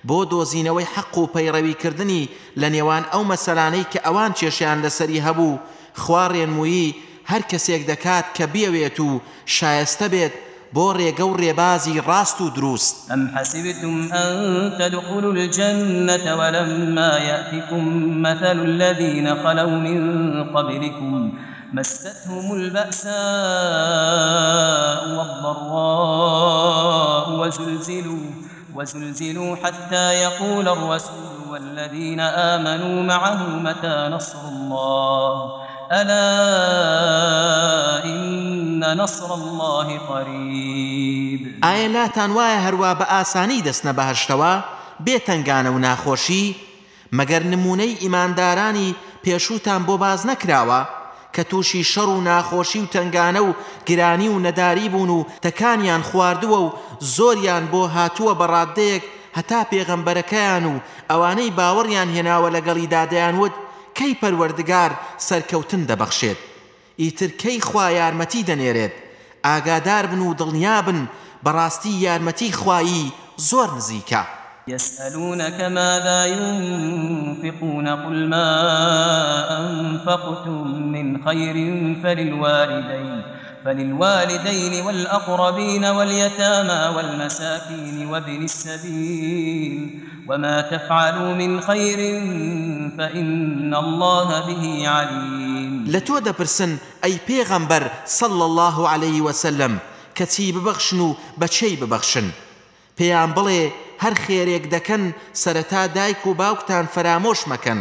بۆ دۆزینەوەی حەق و پەیڕەویکردنی لە نێوان ئەو مەسەلانەی کە ئەوان کێشیان لەسەری هەبوو خوا ڕێنمویی هەر کەسێک دەکات کە بیەوێت و شایستە بێت بۆ ڕێگە و ڕێبازی ڕاست و دروست. ئەم حسبتم أن تدخلوا الجنة ولما يأتكم مثل الذين خلوا من قبلكم مستهم البأساء والضراء وزلزلوا وزلزلوا حتى يقول الرسول والذين آمنوا معه متى نصر الله. ألا إن نصر الله قريب. ئایا لاتان وایە هەروە بە ئاسانی دەستنە بەهشتەوە بێتەنگانە و ناخۆشی؟ مەگەر نمونەی ئیماندارانی پێشووتان بۆ باز نەکراوە کە تووشی شەڕ و ناخۆشی و تنگانە و گرانی و نەداری بوون و تەکانیان خواردووە و زۆریان بۆ هاتووە بەڕادەیەک هەتا پێغەمبەرەکەیان و ئەوانەی باوەڕیان هێناوە لەگەڵی دادەیان وت کەی پەروەردگار سەرکەوتن دەبەخشێت؟ ئیتر کەی خوا یارمەتی دەنێرێت؟ ئاگادار بن و دڵنیا بن بەڕاستی یارمەتی خوایی زۆر نزیکە. يسألونك ماذا ينفقون؟ قل ما أنفقتم من خير فللوالدين فللوالدين والأقربين واليتامى والمساكين وابن السبيل. وما تفعلوا من خير فإن الله به عليم. لتو دەپرسن ئەی پێغەمبەر صلى الله عليه وسلم کەچی ببەخشن و بەچەی ببەخشن پێیان بڵێ هەر خێرێک دەکەن سەرەتا دایک و باوکتان فرامۆش مەکەن.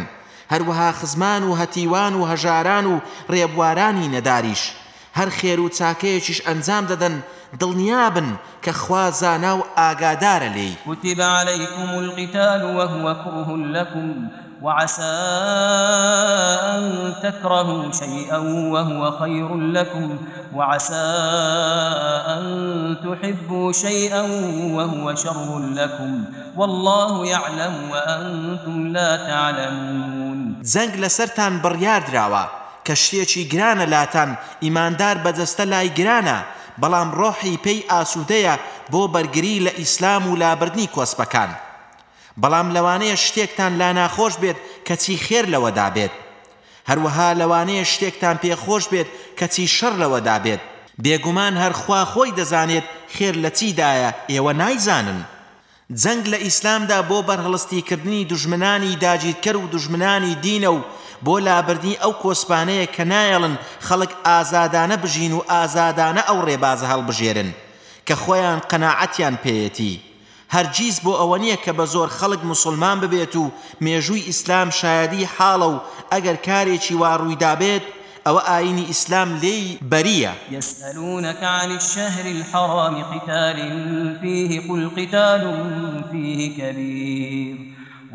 هەروەها خزمان و هەتیوان و هەژاران و ڕێبوارانی نەداریش. هەر خێر و چاکەیەکیش ئەنجام دەدەن دڵنیابن کە خوا زانا و ئاگادارە لێی. كتب عليكم القتال وهو كره لكم وعسى أن تكرهوا شيئا وهو خير لكم وعسى أن تحبوا شيئا وهو شر لكم والله يعلم وأنتم لا تعلمون. زەنگ لەسەرتان بڕیار دراوە کە شتێکی گرانە لاتان ئیماندار بەدەستە لای گرانە بەڵام ڕۆحی پێی ئاسوودەیە بۆ بەرگری لە ئیسلام و لابردنی کۆسپەکان. بەڵام لەوانەیە شتێکتان لا ناخۆش بێت کەچی خێر لەوەدا بێت هەروەها لەوانەیە شتێکتان پێخۆش بێت کەچی شەڕ لەوەدا بێت بێگومان هەرخوا خۆی دەزانێت خێر لە چیدایە ئێوە نایزانن. جەنگ لە ئیسلامدا بۆ بەرهەڵستیکردنی دوژمنانی داگیرکەر و دوژمنانی دینە و بۆ لابردنی ئەو کۆسپانەیە کە نایەڵن خەڵک ئازادانە بژین و ئازادانە ئەو ڕێبازە هەڵبژێرن کە خۆیان قەناعەتیان پێیەتی. هەرگیز بۆ ئەوە نییە کە بە زۆر خەڵک مسلمان ببێت و مێژووی ئیسلام شایدی حاڵە و ئەگەر کارێکی وا ڕوویدابێت أو آين إسلام لي برية يسألونك عن الشهر الحرام قتال فيه قل قتال فيه كبير.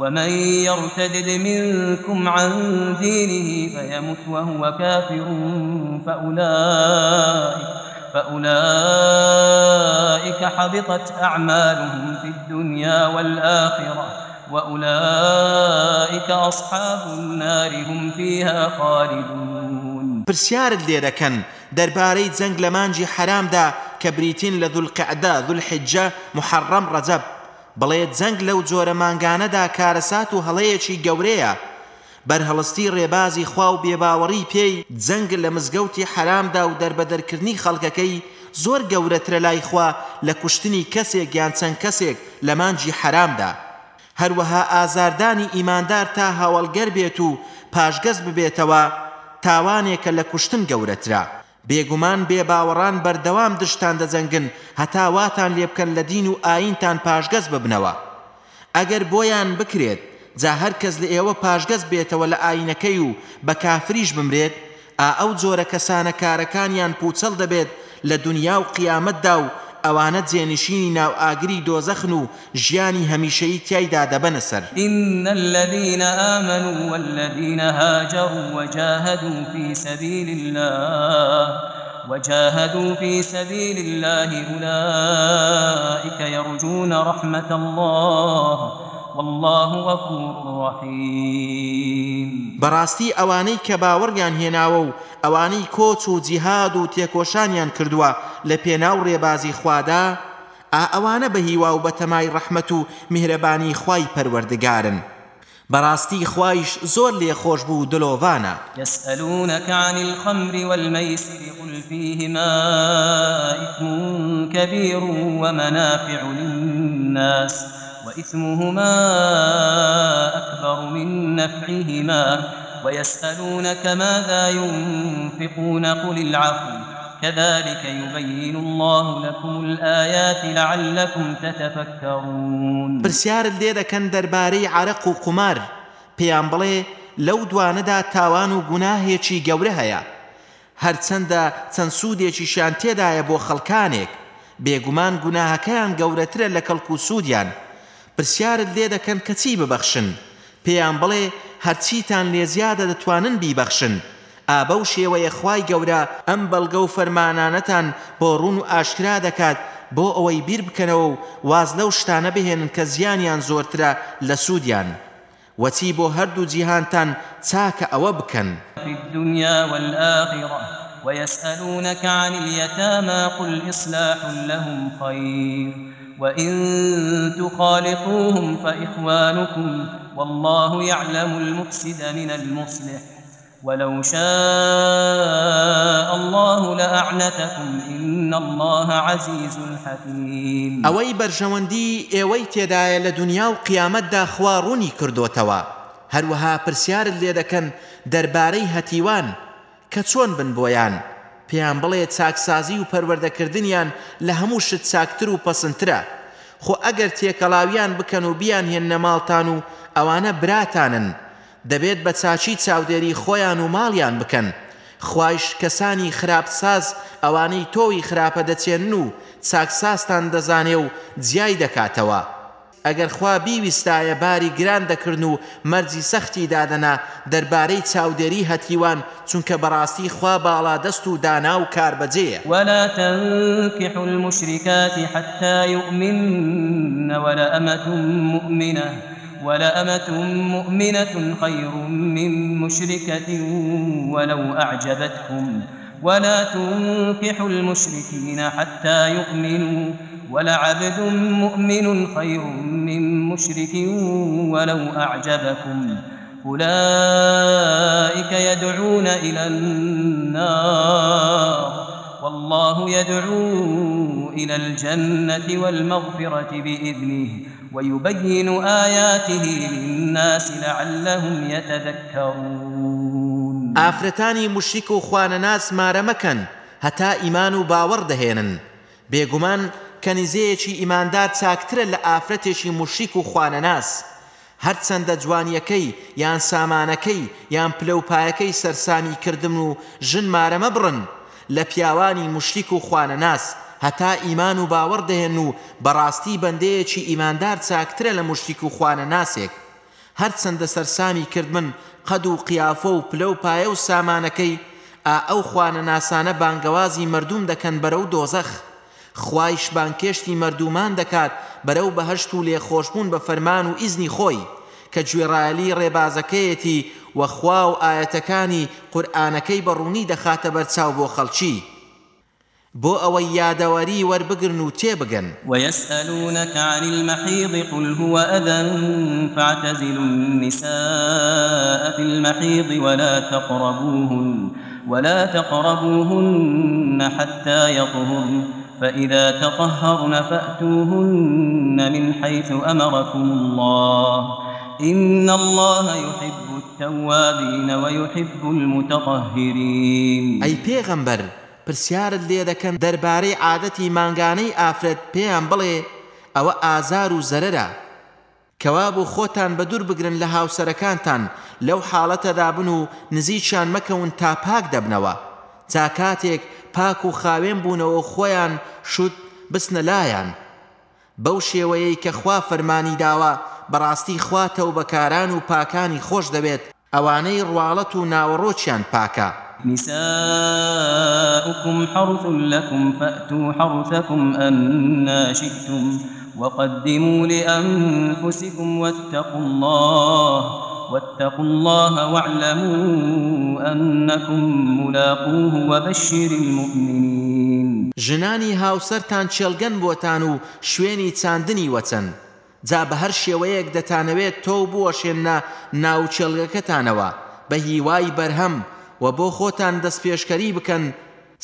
ومن يرتدد منكم عن دينه فيمت وهو كافر فأولئك فأولئك حبطت أعمالهم في الدنيا والآخرة وأولئك أصحاب النار هم فيها خالدون. برسيار كان دەربارەی جەنگ لە مانجی حرامدا کە بریتین لە دوولقعدا دوولحجە محەڕەم ڕەجەب بڵێ جەنگ لەو جۆرە مانگانەدا کارەسات و هەڵەیەکی گەورەیە. بەرهەڵستی ڕێبازی خوا و بێباوەڕی پێی جەنگ لە مزگەوتی حرامدا و دەربەدەرکردنی خەڵکەکەی زۆر گەورەترە لای خوا لە کوشتنی کەسێک یان چەند کەسێک لە مانگی حرامدا هەروەها ئازاردانی ئیماندار تا هاوڵگەر بێت و پاشگەز ببێتەوە تاوانێکە لە کوشتن گەورەترا بێگومان بێ باوەڕان بەردەوام دژتان دەجەنگن هەتا واتان لێ بکەن لە دین و ئاینتان پاشگەز ببنەوە. ئەگەر بۆیان بکرێت جا هەر کەس لە ئێوە پاشگەز بێتەوە لە ئاینەکەی و بە کافریش بمرێت ئا ئەو جۆرە کەسانە کارەکانیان پوچەڵ دەبێت لە دنیا و قیامەتدا و ئەوانە جێنشینی ناو ئاگری دۆزەخن و ژیانی هەمیشەی تایدا دەبەنە سەر. إن الذين آمنوا والذين هاجروا وجاهدوا في سبيل الله وجاهدوا في سبيل الله أولئك يرجون رحمة الله. والله غفور رحيم. براستي اواني کە باوەڕیان هێناوە و ئەوانەی کۆچ و جیهاد و تێکۆشانیان کردووە لە پێناو ڕێبازی خوادا ئا ئەوانە بە هیوا و بە تەمای ڕەحمەت و میهرەبانی خوای پەروەردگارن. بەڕاستی خوایش زۆر لێ خۆش بوو دلۆڤانە. يسألونك عن الخمر والميسر قل فيهما إثم كبير ومنافع للناس. وإثمهما أكبر من نفعهما ويسألونك ماذا ينفقون قل العفو كذلك يبين الله لكم الآيات لعلكم تتفكرون. برسيار الليلة كان درباري عرق وقمار. پێیان بڵێ لەو دوانەدا تاوان و گوناهێکی گەورە هەیە هەرچەندە چەند سوودێکی شان تێدایە بۆ خەڵکانێک بێگومان گوناهەکەیان گەورەترە لە کەڵکو سوودیان پرسیارت لێ دەکەن کە چی ببەخشن. پێیان بڵێ هەرچیتان لێ زیادە دەتوانن بیبەخشن. ئا بەو شێوەیە خوای گەورە ئەم بەڵگە و فەرمانانەتان بۆ ڕوون و ئاشکرا دەکات بۆ ئەوەی بیر بکەنەوە و واز لەو شتانە بهێنن کە زیانیان زۆرترە لە سوودیان. وەچی بۆ هەردوو جیهانتان چاکە ئەوە بکەن. الدنيا والآخرة ويسألونك عن اليتامى قل إصلاح لهم خير وإن تخالطوهم فإخوانكم والله يعلم المفسد من المصلح. ولو شاء الله لأعنتكم إن الله عزيز حكيم. أوي برجوندي أوي تێدایە لە دنیا و قیامەتدا خوا ڕوونی کردوتەوە هەروەها پرسیار لێ دەکەن دەربارەی هەتیوان کە چۆن بن بۆیان پێیان بڵێ چاکسازی و پەروەردەکردنیان لە هەموو شت چاکتر و پەسنترە خۆ ئەگەر تێکەڵاویان بکەن و بیان هێن نەماڵتان و ئەوانە براتانن دەبێت بە چاچی چاودێری خۆیان و ماڵیان بکەن خوایش کەسانی خراپساز ئەوانەی تۆوی خراپە دەچێن و چاکساستان دەزانێ و جیای دەکاتەوە. ئەگەر خوا بیویستایە باری گران دەکردن و مەرجی سەختی دادەنا دەربارەی چاودێری هەتیوان چونکە بەڕاستی خوا باڵا دەست و دانا و کاربەجەیە ولا تنكح المشركات حتى يؤمن ولا أمة مؤمنة ولا أمة مؤمنة خير من مشركة ولو أعجبتكم. ولا تنكحوا المشركين حتى يؤمنوا ولعبد مؤمن خير من مشرك ولو أعجبكم. أولئك يدعون إلى النار. والله يدعو إلى الجنة والمغفرة بإذنه ويبين آياته للناس لعلهم يتذكرون. ئافرەتانی مشریک و خوانەناس مارە مەکەن هەتا ئیمان و باوەڕ دەهێنن. کەنیزەیەکی ئیماندار چاکترە لە ئافرەتێکی مشریک و خوانەناس. هەرچەندە جوانیەکەی یان سامانەکەی یان پلەپایەکەی سەرسامی کردم و ژن مارەمە بڕن. لە پیاوانی مشریک و خوانەناس هەتا ئیمان و باوەڕ دەهێن و بەڕاستی بەندەیەکی ئیماندار چاکترە لە مشریک و خوانە ناسێک هەرچەندە سەرسامی کردمن قەد و قیافە و پلە و پایە و سامانەکەی ئا ئەو خوانە ناسانە بانگەوازی مردوم دەکەن بەرەو دۆزەخ. خوایش بانکێشتی مردومان دەکات بەرەو بەهشت و لێخۆشببوون بە فەرمان و ئیزنی خۆی کە گوێڕایلی ڕێبازەکەیەتی وەخوا و ئاەتەکانی قورآانەکەی بەڕوونی دەخاتە بەرچاو بۆ خەڵکی. بۆ ئەوەی یادەوەری وەربگرن و ويسألونك عن المحيض قل هو أذى فاعتزلوا النساء في المحيض ولا تقربوهن ولا تقربوهن حتى يطهرن. فإذا تطهرن فأتوهن من حيث أمركم الله. إن الله يحب التوابين ويحب المتطهرين. أي پیغمبر پرسیارت لێ دەکەن دەربارەی عادەتی مانگانەی ئافرەت پێیان بڵێ ئەوە و زەرەرە. کەوا بۆ خۆتان بە دوور بگرن لە هاوسەرەکانتان لەو حاڵەتەدا بن و مەکەون تا پاک دەبنەوە. کاتێک پاک و خاوێن بوونەوە خۆیان شوشت بسنە لایەن. بەو شێوەیەی کە خوا فەرمانی داوە بەڕاستی خواتە و بەکاران و پاکانی خۆش دەبێت ئەوانەی ڕواڵەت و ناوەڕۆکیان پاکە. نساؤكم حرث لكم فأتوا حرثكم أنى شئتم. وقدموا لأنفسكم واتقوا الله واتقوا الله واعلموا أنكم ملاقوه وبشر المؤمنين. ژنانی هاوسەرتان چێلگەن بۆتان و شوێنی چاندنی وەچەن. جا بە هەر شێوەیەک دەتانەوێت تۆ بوەشێنە ناوچێلگەکەتانەوە بە هیوای بەرهەم و بۆ خۆتان دەست پێشکەری بکەن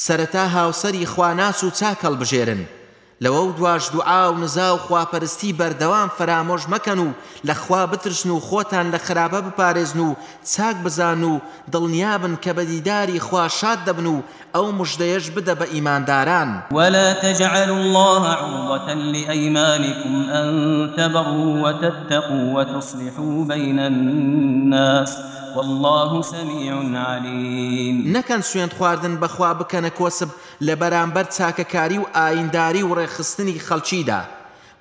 سەرەتا هاوسەری خواناس و چاکەڵ بژێرن. لەوە و دواش دوعا و نزا و خواپەرستی بەردەوام فرامۆژ مەکەن و لە خوا بترسن و خۆتان لە چاک بزان و دڵنیابن کە بەدیداری خوا شاد دەبن و ئەو مژدەیەش بدە بە ئیمانداران. ولا تجعل الله عرضة لأيمانكم أن تبروا وتتقوا وتصلحوا بين الناس. والله سميع عليم. نەکەن سوێن خواردن بەخوا بکەنە کۆسب لە بەرامبەر چاکەکاری و ئاینداری و ڕێخستنی خەڵکیدا.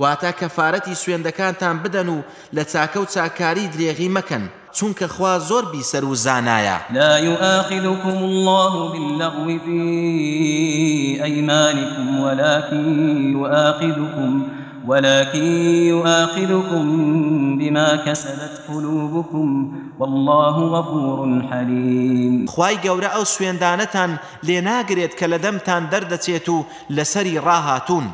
واتە کەفاەتی سوێندەکانتان بدەن و لە چاکە و چاکاری درێغی مەکەن چونکە خوا زۆر بیسەر و زانایە. لا يؤاخذكم الله باللغو في أيمانكم ولكن يؤاخذكم ولكن يؤاخذكم بما كسبت قلوبكم والله غفور حليم. خواي گەورە ئەو سوێندانەتان لێ ناگرێت کە لە دەمتان دەردەچێت و لەسەری ڕاهاتون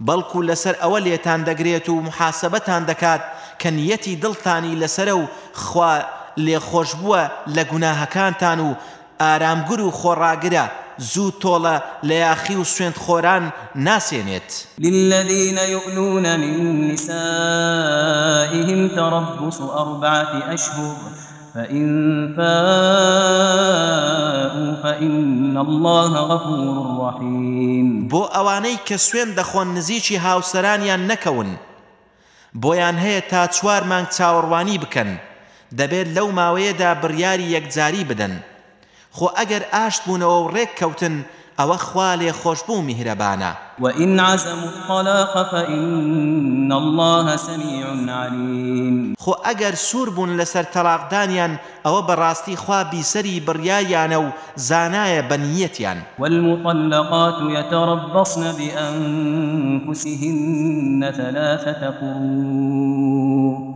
بەڵکو لەسەر ئەوە لێتان دەگرێت و محاسبەتان دەکات کە نیەتی دڵتانی لەسرە و خوا لێخۆش بووە لە گوناهەکانتان و ئارامگر و خۆڕاگرە. زوو تۆڵە لە یاخی و سوێند خۆران ناسێنێت. للذين يؤلون من نسائهم تربص أربعة أشهر فإن فاءوا فإن الله غفور رحيم. بۆ ئەوانەی کە سوێن دەخۆن نزیکی هاوسەرانیان نەکەون بۆیان هەیە تا چوار مانگ چاوەڕوانی بکەن دەبێت لەو ماوەیەدا بڕیاری یەکجاری بدەن. خۆ ئەگەر ئاشت بوونەوە و ڕێک کەوتن ئەوە خوا لێ خۆشبوو میهرەبانە وإن عزموا الطلاق فإن الله سميع عليم. خۆ ئەگەر سوور بوون لەسەر تەلاقدانیان ئەوە بەڕاستی خوا بیسەری بڕیایانە و زانایە بەنیەتیان. والمطلقات يتربصن بأنفسهن ثلاثة قروء.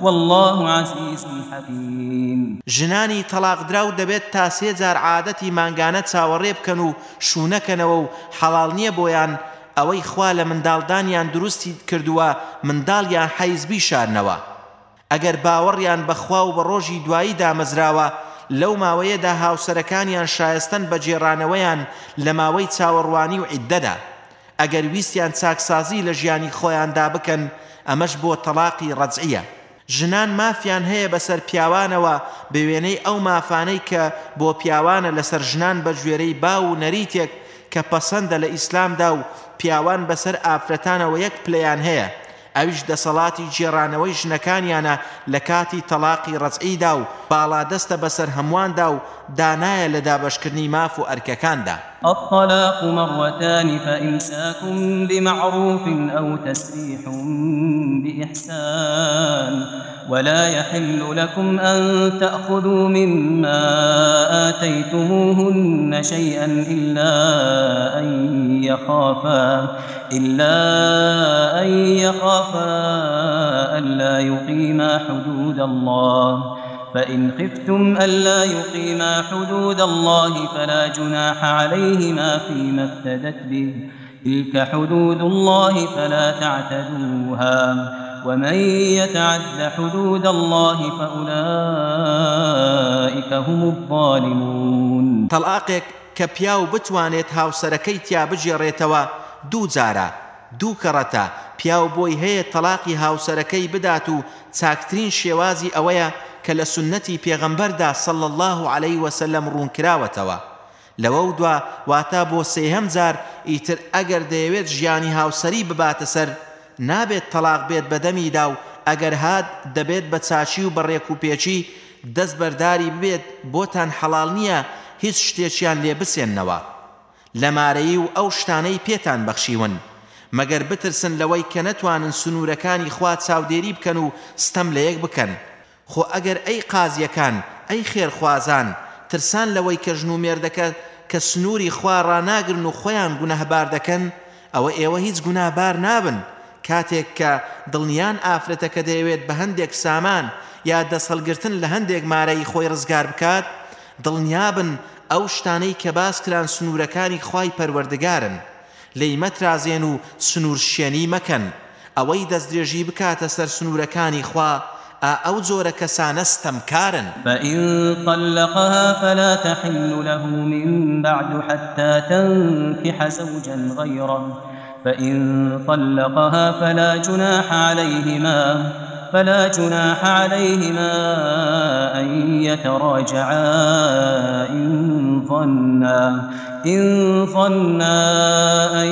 والله عزيز حكيم. ژنانی تەلاقدراو دەبێت تا سێجار عادەتی مانگانە چاوەڕێ بکەن و شوونەکەنەوە و حەڵال نییە بۆیان ئەوەی خوا لە منداڵدانیان دروستی کردووە منداڵیان حەیزبی شارنەوە. ئەگەر باوەڕیان بەخوا و بە ڕۆژی دوایی دامەزراوە لەو ماوەیەدا هاوسەرەکانیان شایستن بە جێڕانەوەیان لە ماوەی چاوەڕوانی و عیددەدا. ئەگەر ویستیان چاکسازی لە ژیانی خۆیاندا بکەن ئەمەش بۆ تەلاقی ڕەجعە ژنان مافیان هەیە بەسەر پیاوانەوە بە وێنەی ئەو مافانەی کە بۆ پیاوانە لەسەر ژنان بە ژێرەی با و نەریتێک کە پەسەندە لە ئیسلامدا و پیاوان بەسەر ئافرەتانەوە یەک پلیان هەیە. ئەویش دەسەڵاتی جێڕانەوەی ژنەکانیانە لە کاتی تەلاقی ڕەچئیدا و باڵادەستە بەسەر هەموواندا و دانایە لە دابشکردنی ماف و ئەرکەکاندا. الطلاق مرتان فإمساكم بمعروف أو تسريح بإحسان ولا يحل لكم أن تأخذوا مما آتيتموهن شيئا إلا أن يخافا إلا أن يخافا ألا يقيما حدود الله. فإن خفتم ألا يقيما حدود الله فلا جناح عليهما فيما افتدت به. تلك حدود الله فلا تعتدوها. ومن يتعد حدود الله فأولئك هم الظالمون. طلاقك كبياو بتوانيت هاو سركي تيا بجيريتوا دو زارا. دوو کەڕەتە پیاو بۆی هەیە تەلاقی هاوسەرەکەی بدات و چاکترین شێوازی ئەوەیە کە لە سنەتی پێغەمبەردا صلى الله عليه وسلم ڕوونکراوەتەوە. لەوە دوا واتە بۆ سێهەم جار ئیتر ئەگەر دەیەوێت ژیانی هاوسەری بباتە سەر نابێت تەلاق بێت بەدەمیدا و ئەگەر هات دەبێت بە چاکی و بەڕێک و پێکی دەست بەرداری ببێت بۆتان حەڵال نییە هیچ شتێکیان لێ بسێننەوە. لەمارەیی و ئەو شتانەی پێتان بەخشیون. مەگەر بترسن لەوەی کە نەتوانن سنوورەکانی خوا چاودێری بکەن و ستەم لە یەک بکەن. خۆ ئەگەر ئەی قازیەکان ئەی خێرخوازان ترسان لەوەی کە ژن و مێردەکە کە سنووری خوا ڕناگرن و خۆیان گونەهبار دەکەن ئەوە ئێوە هیچ گونابار نابن. کاتێک کە دڵنیان ئافرەتەکە دەیەوێت بە هەندێک سامان یا دەسەڵگرتن لە هەندێک مارەی خۆی ڕزگار بکات دڵنیابن ئەو شتانەی کە باس کران سنوورەکانی خی پەروەردگارن. لی مەترازێن و سنوور شێنی مەکەن. ئەوەی دەستدرێژی بکاتە سەر سنوورەکانی خوا أو زور كسان استمكارا فإن طلقها فلا تحل له من بعد حتى تنكح زوجا غيره. فإن طلقها فلا جناح عليهما فلا جناح عليهما أن يتراجعا إن ظنا إن ظنا أن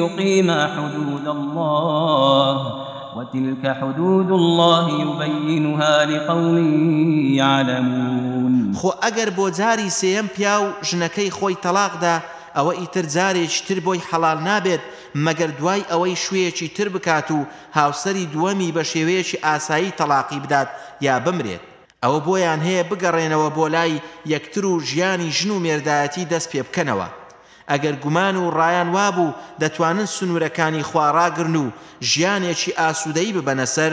يقيما حدود الله وتلك حدود الله يبينها لقوم يعلمون. خو ئەگەر بۆ جاری سێم پیا و ژنەکەی خۆی تەلاقدا ئەوە ئیتر جارێکی تر بۆی حەڵال نابێت مەگەر دوای ئەوەی شوویەکی تر بکات و هاوسەری دووەمی بە شێوەیەکی ئاسایی تەلاقی بدات یا بمرێت. ئەوە بۆیان هەیە بگەڕێنەوە بۆ لای یەکتر و ژیانی ژن و مێردایەتی دەست پێ بکەنەوە. ئەگەر گومان و ڕایان وابوو دەتوانن سنوورەکانی خوا ڕاگرن و ژیانێکی ئاسوودەی ببەنە سەر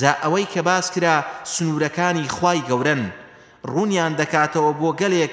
جا ئەوەی کە باس کرا سنوورەکانی خوای گەورن ڕوونیان دەکاتەوە بۆ گەلێک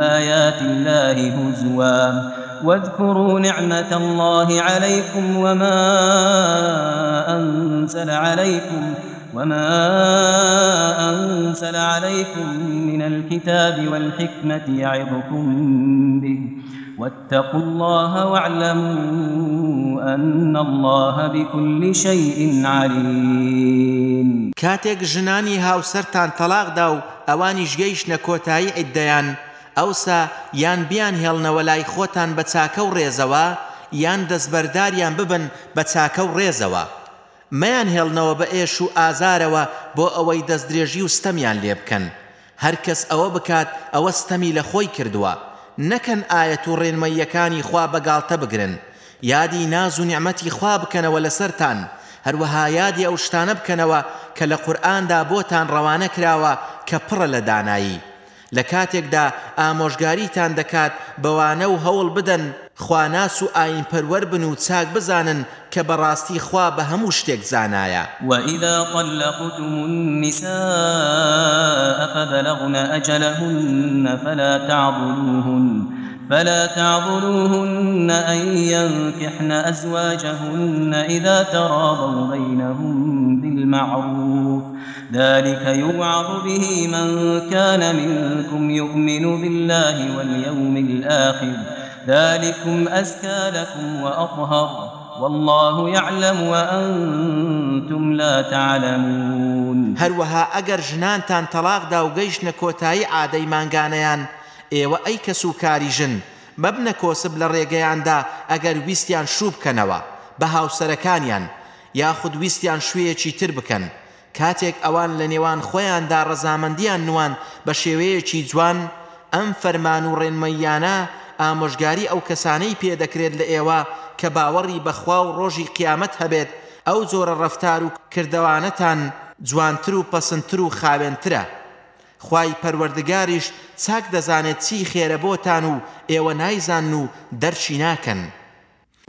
آيات الله هزوا. واذكروا نعمة الله عليكم وما أنزل عليكم وما أنزل عليكم من الكتاب والحكمة يعظكم به. واتقوا الله واعلموا أن الله بكل شيء عليم. كاتێک ژنانی هاوسەرتان تەلاقدا و ئەوانیش گەیشتە کۆتایی عیددەیان. ئەوسا یان بیان هێڵنەوە لای خۆتان بە چاکە و ڕێزەوە یان دەستبەرداریان ببن بە چاکە و ڕێزەوە. مەیان هێڵنەوە بە ئێش و ئازارەوە بۆ ئەوەی دەستدرێژی و ستەمیان لێ بکەن. هەر کەس ئەوە بکات ئەوە ستەمی لە خۆی کردووە. نەکەن ئاەت و ڕێنمەیەکانی خوا بەگاڵتە بگرن. یادی ناز و نیعممەتی خوا بکەنەوە لەسەرتان هەروەها یادی ئەو شتانە بکەنەوە کە لە قورئاندا بۆتان ڕەوانە کراوە کە پڕە لە دانایی. لە کاتێکدا ئامۆژگاریتان دەکات بەوانە و هەوڵ بدەن خواناس و ئاین پەروەەر بن و چاک بزانن کە بەڕاستی خوا بە هەموو شتێک زانایە. وإذا طلقتم النساء فبلغن أجلهن فلا تعضلوهن فلا تعضلوهن أن ينكحن أزواجهن إذا تراضوا بينهم بالمعروف. ذلك يوعظ به من كان منكم يؤمن بالله واليوم الآخر. ذلكم أزكى لكم وأطهر. والله يعلم وأنتم لا تعلمون. هروها أجر جنانتان طلاق دا وقيشن كوتاي عادي مانغانيان ئێوە ئەی کەس و کاری ژن. مەبنە کۆسب لە ڕێگەیاندا ئەگەر ویستیان شوو بکەنەوە. بە هاوسەرەکانیان. یاخود ویستیان شوەیەکی تر بکەن. کاتێک ئەوان لە نێوان خۆیاندا ڕەزامەندیان نوان بە شێوەیەکی جوان ئەم فەرمان و ڕێنمەیانە ئامۆژگاری ئەو کەسانەی پێدەکرێت لە ئێوە کە باوەڕی بەخوا و ڕۆژی قیامەت هەبێت ئەو زۆرە ڕفتار و کردوانەتان جوانتر و پەسنتر و خاوێنترە. خی پەروەردگاریش چاک دەزانێت چی خێرە بۆتان و ئێوە نایزان و.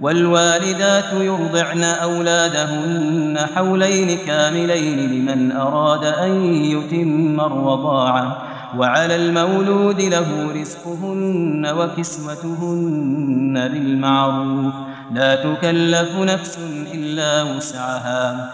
والوالدات يرضعن أولادهن حولين كاملين لمن أراد أن يتم الرضاعة وعلى المولود له رزقهن وكسوتهن بالمعروف لا تكلف نفس إلا وسعها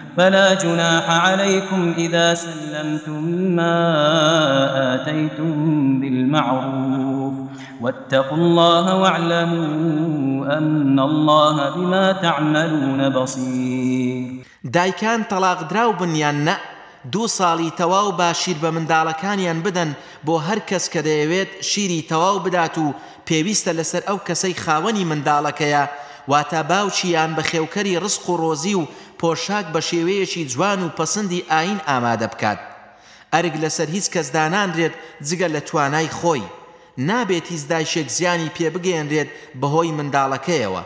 فلا جناح عليكم إذا سلمتم ما آتيتم بالمعروف. واتقوا الله واعلموا أن الله بما تعملون بصير. دایکان تەلاق دراو بنیان نە دوو ساڵی تەواو با شیر بە منداڵەکانیان بدەن بۆ هەر کەس کە دەیەوێت شیری تەواو بدات و پێویستە لەسەر ئەو کەسەی خاوەنی منداڵەکەیە واتە باوچیان بە خێوکەری ڕسق و ڕۆزی پۆشاک بە شێوەیەکی جوان و پەسەندی ئاین ئامادە بکات. ئەرگ لەسەر هیچ کەس دانانرێت جگە لە توانای خۆی. نابێت هیچ دایشێک زیانی پێبگەێنرێت بەهۆی منداڵەکەیەوە.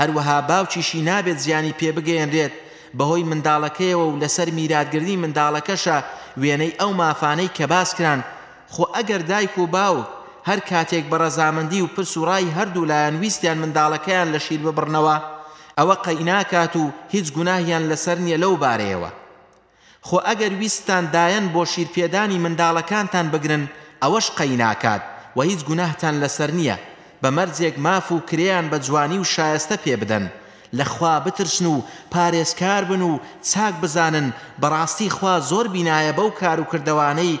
هەروەها باوچیشی نابێت زیانی پێبگەێنرێت بەهۆی منداڵەکەیەوە و لەسەر میراتگردی منداڵەکەشە وێنەی ئەو مافانەی کە باسکران خۆ ئەگەر دایک و باوک هەر کاتێک بە ڕەزامەندی و پرسوڕای هەردوو لایەن ویستیان منداڵەکەیان لە شیر ببڕنەوە ئەوە قەیناکات و هیچ گوناهیان لەسەر نییە لەو بارەیەوە. خۆ ئەگەر ویستان دایەن بۆ شیرپێدانی منداڵەکانتان بگرن ئەوەش قەیناکات و هیچ گوناهتان لەسەر نییە. بە مەرجێک ماف و کریان بە جوانی و شایستە پێ بدەن. لەخوا بترسن و پارێزکار بن و چاک بزانن بەڕاستی خوا زۆر بینایە بەو کار و کردوانەی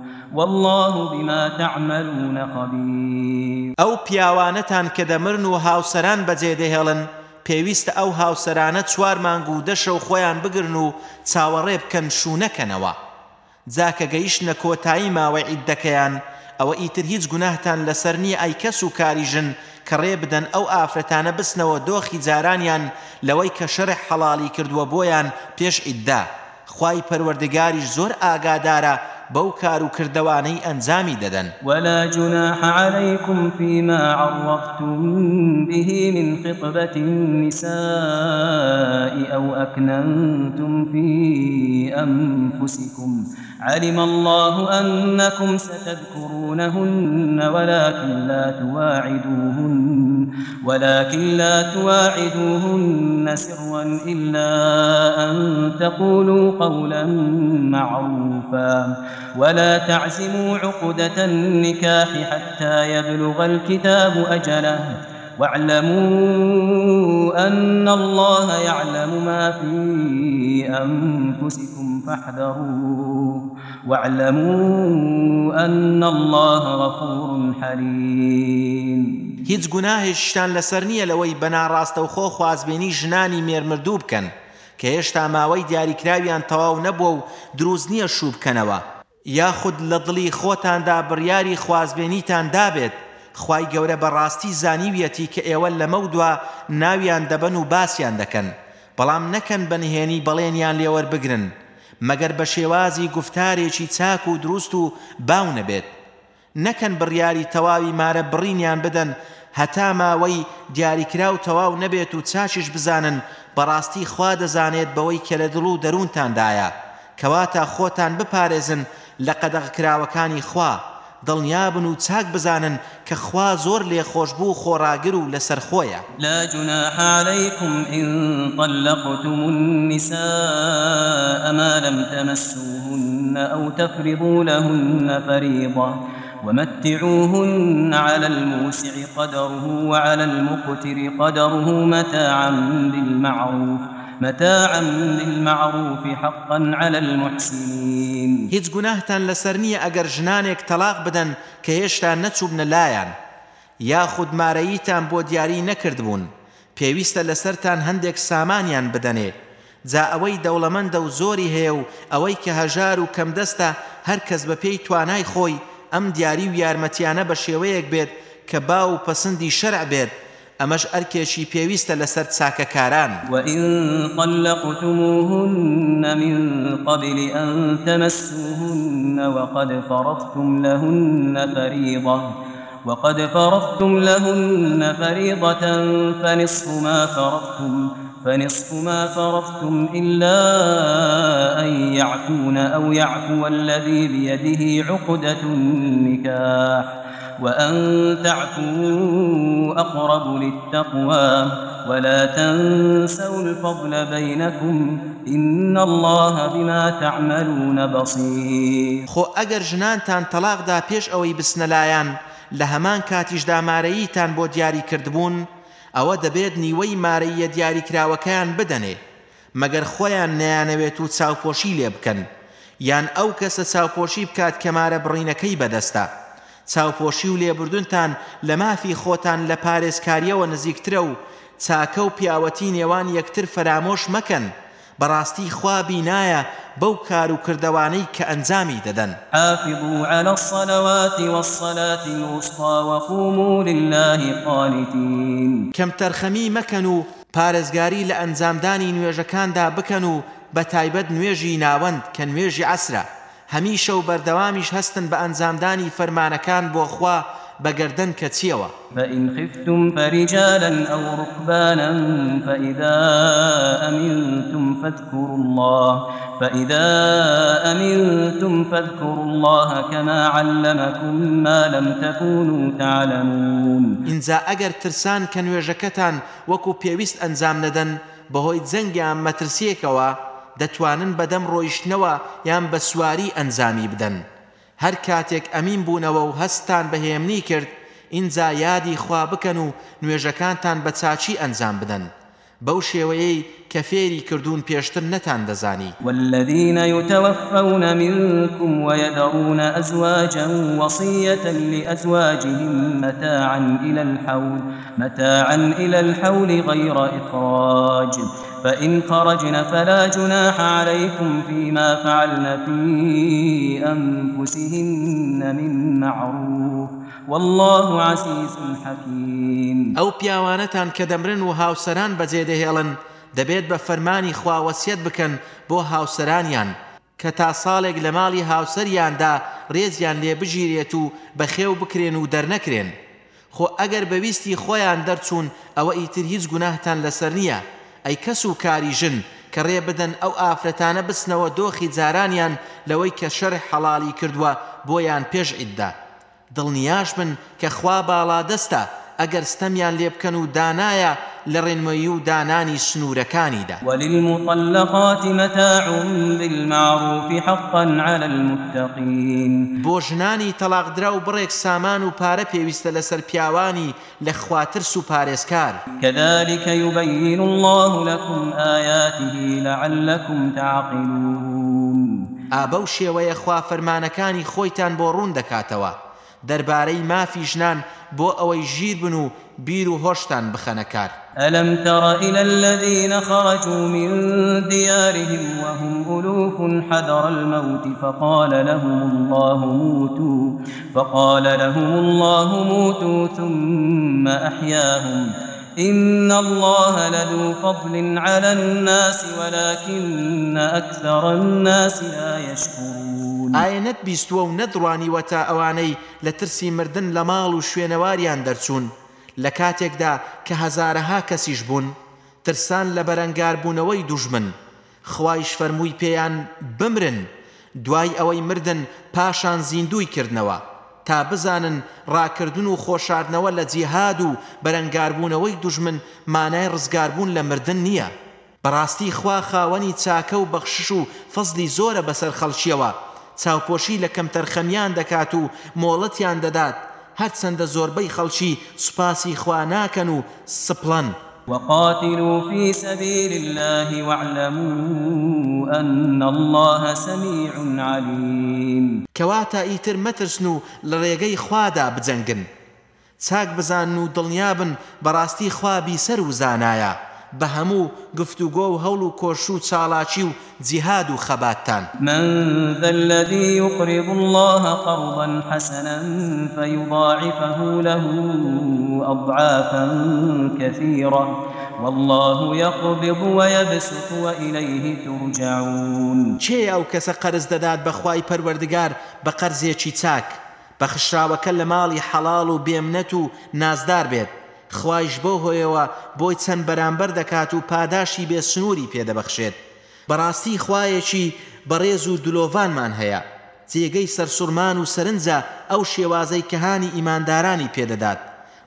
والله بما تعملون خبير. ئەو پیاوانەتان کە دەمرن و هاوسەران بەجێ دەهێڵن پێویستە ئەو هاوسەرانە چوار مانگ و دەشە و خۆیان بگرن و چاوەڕێ بکەن شوونەکەنەوە. جاکە گەیشتە کۆتایی ماوەی عیدەکەیان ئەوە ئیتر هیچ گوناهتان لەسەر نییە ئەی کەس و کاریژن کە ڕێ بدەن ئەو ئافرەتانە بسنەوە دۆخی جارانیان لەوەی کە شەرح حەڵالی کردووە بۆیان پێش ئیددا خی پەروەردگاریش زۆر ئاگادارە بەو کار و کردوانەی ئەنجامی دەدەن. ولا جناح عليكم فيما عرفتم به من خطبة النساء أو أكننتم في أنفسكم علم الله أنكم ستذكرونهن ولكن لا تواعدوهن ولكن لا تواعدوهن سرا إلا أن تقولوا قولا معروفا. ولا تعزموا عقدة النكاح حتى يبلغ الكتاب أجله. واعلموا أن الله يعلم ما في أنفسكم. فاحذروه واعلموا أن الله غفور حليم. هیچ گوناهێشتان لەسەر نییە لەوەی بەناڕاستە و خۆ خوازبێنی ژنانی مێرمردوو بکەن کە هێشتا ماوەی دیاریکراویان تەواو نەبووە و دروست نییە شوو بکەنەوە. یاخود لە دڵی خۆتاندا بڕیاری خوازبێنیتان دابێت خی گەورە بەڕاستی زانیویەتی کە ئێوە لەمە دووە ناویان دەبەن و باسییان دەکەن. بەڵام نەکەن بەنهێنی بەڵێنیان لێوەربگرن. مەگەر بە شێوازی گفتارێکی چاک و دروست و باو نەبێت. نەکەن بڕیاری تەواوی مارە بڕینیان بدەن هەتا ماوەی دیاریکرا و تەواو نەبێت و چاشش بزانن بەڕاستی خوا دەزانێت بەوەی کە لە دڵ و دەروونتاندایە. کەواتە خۆتان بپارێزن لە قەدەغکراوەکانی خوا دڵنیابن و چاک بزانن کە خوا زۆر لێ خۆشببوو خۆراگر و لەسەر خۆیە. لا جناح عليكم إن طلقتم النساء ما لم تمسوهن أو تفرضوا لهن فريضة ومتعوهن على الموسع قدره وعلى المقتر قدره متاعا بالمعروف. متاعا بالمعروف حقا على المحسنين. هیچ گوناهتان لەسەر نییە ئەگەر ژنانێک تەلاق بدەن کە هێشتا نەچوبنە لایەن یاخود مارەییتان بۆ دیاری نەکردبوون. پێویستە لەسەرتان هەندێک سامانیان بدەنێ. جا ئەوەی دەوڵەمەندە و زۆری هەیە و ئەوەی کە هەژار و کەم دەستە هەر کەس بە پێی توانای خۆی ئەم دیاری و یارمەتیانە بە شێوەیەک بێت کە با و پەسەندی شەرع بێت. ئەمەش ئەرکێکی پێویستە لەسەر چاکەکاران. وإن طلقتموهن من قبل أن تمسوهن وقد فرضتم لهن فريضة وقد فرضتم لهن فريضة فنصف ما فرضتم فنصف ما فرضتم إلا أن يعفون أو يعفو الذي بيده عقدة النكاح. وأن تعفوا أقرب للتقوى ولا تنسوا الفضل بينكم إن الله بما تعملون بصير. خو ئەگەر ژنانتان تەلاقدا پێش ئەوەی بسنەلایەن لە هەمان کاتیشدا مارەییتان بۆ دیاری کردبوون ئەوە دەبێت نیوەی مارەیە دیاریکراوەکەیان بدەنێ. مەگەر خۆیان نیانەوێت و چاوپۆشی لێ بکەن یان ئەو کەسە چاوپۆشی بکات کەمارە بڕینەکەی بەدەستە. چاوپۆشی و لێبوردونتان لە مافی خۆتان لە پارێزکاریەوە نزیکترە و چاکە و پیاوەتی نێوان یەکتر فەرامۆش مەکەن. بەڕاستی خوا بینایە بەو کار و کردوانەی کە ئەنجامی دەدەن. حافظوا على الصلوات والصلاة الوسطى وقوموا لله قانتين. کەم تەرخەمی مەکەن و پارێزگاری لە ئەنجامدانی نوێژەکاندا بکەن و بە تایبەت نوێژی ناوەند کە نوێژی عسرە. هەمیشە و بەردەوامیش هەستن بە ئەنجامدانی فەرمانەکان بۆ خوا بەگەردن کە چیەوە فإن خفتم فرجالا أو ركبانا فإذا أمنتم فاذكروا الله فإذا أمنتم فاذكروا الله كما علمكم ما لم تكونوا تعلمون. ئینجا ئەگەر ترسان کە نوێژەکەتان وەکو پێویست ئەنجام نەدەن بەهۆی جەنگیان مەترسیەکەوە دەتوانن بەدەم ڕۆیشتنەوە یان بە سواری ئەنجامی بدەن. هەر کاتێک ئەمین بوونەوە و هەستان بەهێمنی کرد ئینجا یادی خوا بکەن و نوێژەکانتان بە چاچی ئەنجام بدەن. بەو شێوەیەی کە فێری کردوون پێشتر نەتان دەزانی. والذين يتوفون منكم ويذرون أزواجا وصية لأزواجهم متاعا إلى الحول متاعا إلى الحول غير إخراج. فإن خرجن فلا جناح عليكم فيما فعلن في أنفسهن من معروف والله عزيز حكيم. ئەو پیاوانەتان کە دەمرن و هاوسەران بەجێ دەهێڵن دەبێت بە فەرمانی خواوەسیەت بکەن بۆ هاوسەرانیان. کە تا ساڵێک لە ماڵی هاوسەریاندا ڕێزیان لێ بژیرێت و بەخێو بکرێن و دەرنەکرێن. خۆ ئەگەر بەویستی خۆیان دەرچوون ئەوە ئیتر هیچ گوناهتان لەسەر نییە. ئەی کەس و کاری ژن کە ڕێ بدەن ئەو ئافرەتانە بسنەوە دۆخی جارانیان لەوەی کە شەر حەڵالی کردووە بۆیان پێش ئیددا دڵنیاش بن کە خوا باڵا دەستە ئەگەر ستەمیان لێ بکەن و دانایە لە ڕێنمەیی و دانانی سنوورەکانیدا. وللمطلقات متاع بالمعروف حقا على المتقين. بۆ ژنانی تەلاقدرا و بڕێک سامان و پارە پێویستە لەسەر پیاوانی لە خواترس و پارێزکار كذلك يبين الله لكم آياته لعلكم تعقلون. ئابە و شێوەیە خوا فەرمانەکانی خۆیتان بۆ ڕوون دەکاتەوە. دەربارەی مافی ژنان بۆ ئەوەی ژیر بن و بیر و هۆشتان بخەنە ألم تر إلى الذين خرجوا من ديارهم وهم ألوف حذر الموت فقال لهم الله موتوا فقال لهم الله موتوا ثم أحياهم. إن الله لذو فضل على الناس ولكن أكثر الناس لا يشكرون. آينت بيستوى ونذراني وتا أواني لترسي مردن لمال وشوينواريان درسون لكاتيكدا كهزارها كسيش بون ترسان لبرنگار بوونەوەی دوژمن. خوایش فەرمووی پێیان بمرن دوای ئەوەی مردن پاشان زیندوی کردنەوە تا بزانن ڕاکردن و خۆشاردنەوە لە جیهاد و بەرەنگاربوونەوەی دوژمن مانای ڕزگاربوون لە مردن نییە. بەڕاستی خوا خاوەنی چاکە و بەخشش و فەزلی زۆرە بەسەر خەڵکیەوە. چاوپۆشی لە کەمتەرخەمیان دەکات و مۆڵەتیان دەدات. هەرچەندە زۆربەی خەڵکی سوپاسی خوا ناکەن و سپڵەن. وقاتلوا في سبيل الله واعلموا أن الله سميع عليم. کەواتە ئیتر مەترسن و لە ڕێگەی خوادا بجەنگن چاک بزان و دڵنیابن بەڕاستی خوا بیسەر و زانایە بە هەموو گفتوگۆ و هەوڵ و کۆش و چاڵاچی و جیهاد و خەباتان من ذا الذي يقرض الله قرضا حسنا فيضاعفه له أضعافا كثيرة. والله يقبض ويبسط وإليه ترجعون. چێ ئەو کەسە قەرز دەدات بەخوای پەروەردگار بە قەرزێکی چاک؟ بەخشراوەکە لە ماڵی حەڵاڵ و بێمنەت و نازدار بێت خوایش بۆ هۆیەوە بۆی چەند بەرامبەر دەکات و پاداشی بێ سنووری پێدەبەخشێت. بەڕاستی خوایەکی بەڕێز و دلۆڤانمان هەیە. جێگەی سەرسوورمان و سەرنجە ئەو شێوازەی کەهانی ئیماندارانی پێدەدات.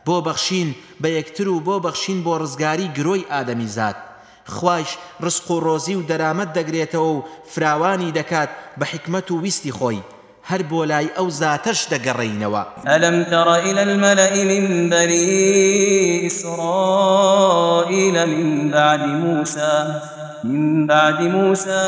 بۆ بەخشین بە یەکتر و بۆ بەخشین بۆ ڕزگاری گرۆی ئادەمی زات. خوایش ڕسق و ڕۆزی و دەرامەت دەگرێتەوە و فراوانی دەکات بە حکمت و ویستی خۆی. هەر بۆ لای ئەو زاتەش دەگەڕینەوە. ئەلم إلى الملأ من بني إسرائيل من بعد موسى من بعد موسى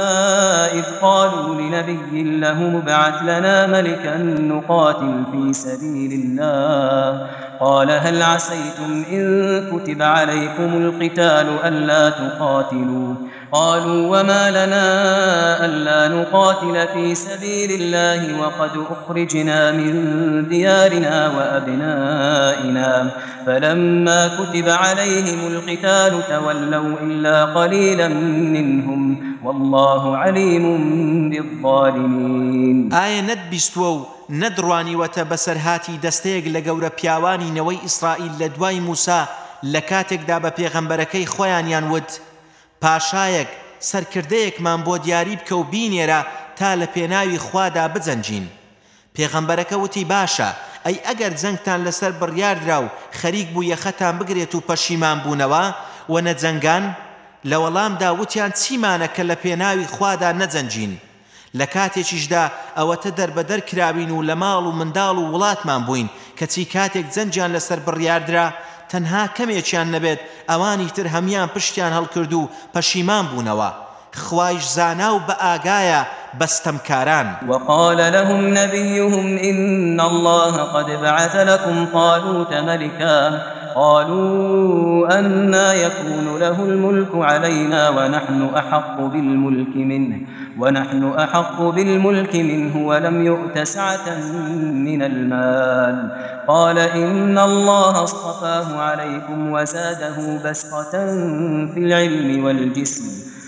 إذ قالوا لنبي له مبعث لنا ملكا نقاتل في سبيل الله. قال هل عسيتم إن كتب عليكم القتال ألا تقاتلوا؟ قالوا وما لنا ألا نقاتل في سبيل الله وقد أخرجنا من ديارنا وأبنائنا. فلما كتب عليهم القتال تولوا إلا قليلا منهم. والله عليم بالظالمين. ئایا نەتبیستوە و نەدڕوانیوەتە بەسەرهاتی دەستەیەک لە گەورە پیاوانی نەوەی ئیسرائیل لە دوای موسا لە کاتێکدا پاشایەک سەرکردەیەکمان بۆ دیاری بکە و بینێرە تا لە پێناوی خوادا بجەنجین. پێغەمبەرەکە وتی باشە ئەی ئەگەر جەنگتان لەسەر بڕیاردرا و خەریک بوو یەخەتان بگرێت و پەشیمان بوونەوە و نەجەنگان لە وەڵامدا وتیان چیمانە کە لە پێناوی خوادا نەجەنجین. لە کاتێکیشدا ئەوەتە دەربەدەر کراوین و لە ماڵ و منداڵ و وڵاتمان بووین کەچی کاتێک جەنجیان لەسەر بڕیاردرا تەنها کەمێکیان نەبێت ئەوانی تر هەمان پشتیان هەڵکرد و پەشیمان بوونەوە. خوایش زانا و بە ئاگایە بەستەمکاران. وقال لهم نبيهم إن الله قد بعث لكم طالوت ملكا. قالوا أنا يكون له الملك علينا ونحن أحق بالملك منه. ونحن أحق بالملك منه ولم يؤت سعة من المال. قال إن الله اصطفاه عليكم وزاده بسطة في العلم والجسم.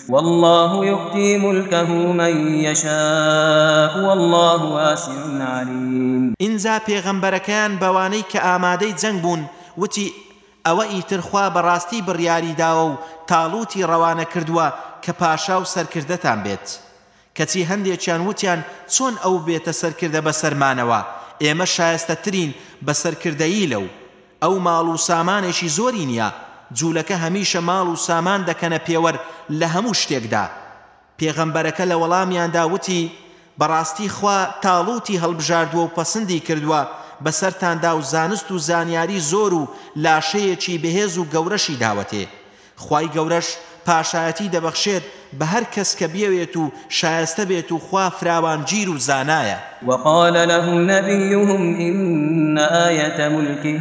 والله يؤتي ملكه من يشاء والله واسع عليم. ئینجا پێغەمبەرەکان بەوانەی کە ئامادەی جەنگ بوون وتی ئەوە ئیترخوا بەڕاستی بڕیاریداوە و تاڵوتی ڕەوانە کردووە کە بێت. کەچی هەندێکیان وتیان چۆن ئەو بێتە سەرکردە بە سەرمانەوە؟ ئێمە شایستەترین بە سەرکردەیی لەو. ئەو ماڵ و سامانێکی زۆری نییە. جوولەکە هەمیشە ماڵ و سامان دەکەنە پێوەر لە هەموو شتێکدا. پێغەمبەرەکە لە وەڵامیاندا وتی بەڕاستی خوا تاڵوتی هەڵبژاردووە و پەسەندی کردووە بەسەرتاندا و زانست و زانیاری زۆر و لاشەیەکی بەهێز و گەورەشی داوەتێ. خی گەورەش پاشایەتی دەبەخشێت بە هەر کەس کە بێوێت و شایستە بێت و خوا فراوان گیر و وقال لهم نبيهم إن آية ملكه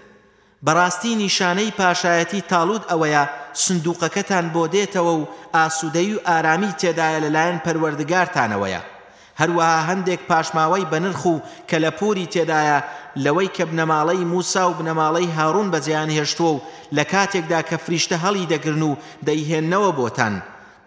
بەڕاستی نیشانەی پاشایەتی تاالود ئەوەیە سندوقەکەتان بۆ دێتەوە و ئاسوودەی و ئارامی تێدایە لەلایەن پەروەردگارتانەوەیە. هەروەها هەندێک پاشماوەی بەنرخ و کە لە پوری تێدایە لەوەی کە بنەماڵەی موسا و بنەماڵەی هاڕون بەجیان هێشتووە و لە کاتێکدا کە فریشتە هەڵی دەگرن و دەیهێننەوە بۆتان.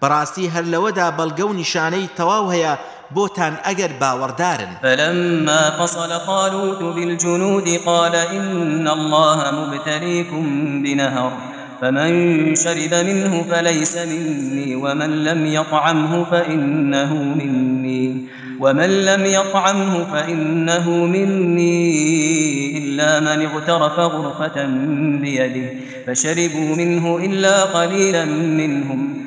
بەڕاستی هەر لەوەدا بەڵگە و نیشانەی تەواو هەیە بۆتان ئەگەر باوەڕدارن فلما فصل طالوت بالجنود قال إن الله مبتليكم بنهر فمن شرب منه فليس مني ومن لم يطعمه فإنه مني ومن لم يطعمه فإنه مني إلا من اغترف غرفة بيده فشربوا منه إلا قليلا منهم.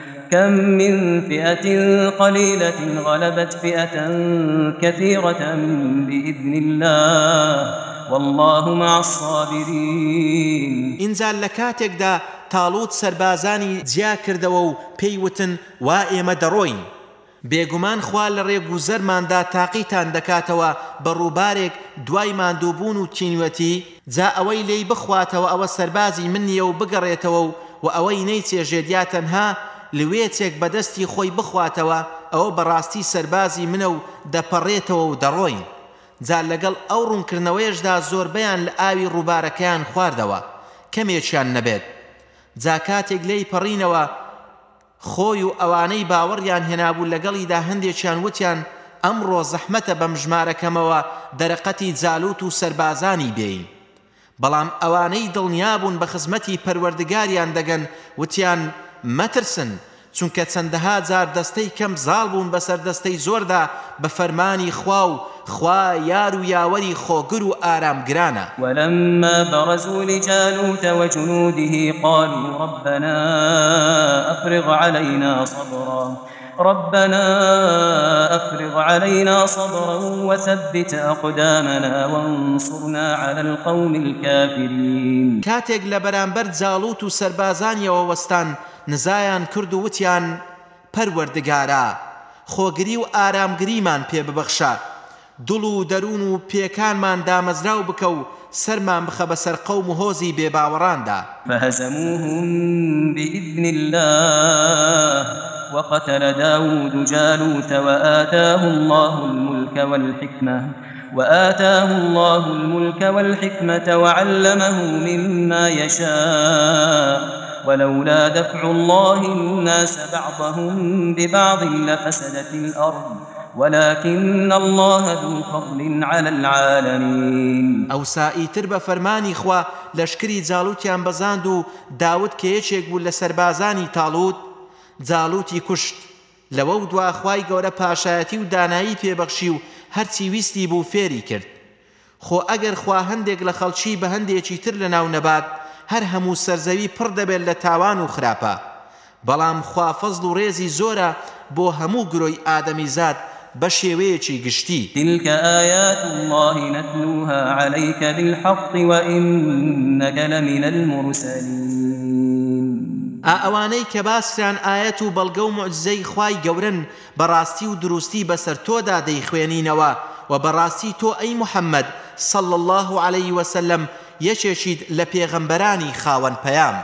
كم من فئة قليلة غلبت فئة كثيرة بإذن الله. والله مع الصابرين. ئینجا لە کاتێکدا تاڵوت سربازانی جیا کردەوە و پێیوتن وا ئێمە دەڕۆین بێگومان خوا لە ڕێگ و زەرماندا تاقیتان دەکاتەوە بە ڕووبارێک دوای ماندووبوون و چینوەتی جا ئەوەی لی بخواتەوە ئەوە سەربازی منیە و بگەڕێتەوە و ئەوەی نەیچێژێدیا تەنها لوێچێک بەدەستی خۆی بخواتەوە ئەوە بەڕاستی سەربازی منە و دەپەڕێتەوە و دەڕۆین. جا لەگەڵ ئەو ڕوونکردنەوەیشدا زۆربیان لە ئاوی ڕووبارەکەیان خواردەوە. کەمێکیان نەبێت. جا کاتێک لی پەڕینەوە خۆی و ئەوانەی باوەڕیان هێنابوو لەگەڵیدا هەندێکیان وتیان ئەمڕۆ زەحمەتە بەم ژمارەکەمەوە دەرەقەتی جالوت و سربازانی بین بەڵام ئەوانەی دڵنیابوون بە خزمەتی پەروەردگاریان دەگەن وتیان مەترسن. چونکە چەندەها جار دەستەی کەم زاڵ بوون بەسەر دەستەی زۆردا بە فەرمانی خوا و خوا یار و یاوەری خۆگر و ئارامگرانە. ولما برزوا لجالوت وجنوده قالوا ربنا أفرغ علينا صبرا. ربنا أفرغ علينا صبرا وثبت أقدامنا وانصرنا على القوم الكافرين. كاتێک لە بەرامبەر جاڵوت و سربازانیەوە وەستان نزایان کرد وتیان پەروەردگارە خۆگری و ئارامگریمان پێ ببەخشە. دڵ و دەروون و پێکانمان دامەزراو بکە و سەرمان بخە بەسەر قەوم و بێباوەڕاندا. فهزموهم بإذن الله وقتل داود جالوت وآتاه الله الملك والحكمة وآتاه الله الملك والحكمة وعلمه مما يشاء ولولا دفع الله الناس بعضهم ببعض لفسدت الأرض. ولكن الله ذو فضل على العالمين. ئەوسا ئیتر بە فەرمانی خوا لەشکری جاڵوتیان بەزاند و داوت کە یەکێک بوو لە سەربازانی تاڵوت جاڵوتی کوشت. لەوەودوا خوای گەورە پاشایەتی و دانایی پێبەخشی و هەرچی ویستی بوو فێری کرد. خۆ ئەگەر خوا هەندێک لە خەڵکی بە تر لە ناو هەر هەموو سەرزەوی پڕ دەبێت لە تاوان و خراپە. بەڵام خوا فەزل و ڕێزی زۆرە بۆ هەموو گرۆی ئادەمی زاد بە شێوەیەکی گشتی. تلك آيات الله نتلوها عليك بالحق وإنك لمن المرسلين. ئەوانەی کە باسران ئاەت و بەڵگە و معجزەی خوای گەورن بەڕاستی و دروستی بەسەر تۆدا دەیخوێنینەوە و بەڕاستی تۆ ئەی محەممەد صل الله عليه وسلم یەکێکیت لە پێغەمبەرانی خاوەن پەیام.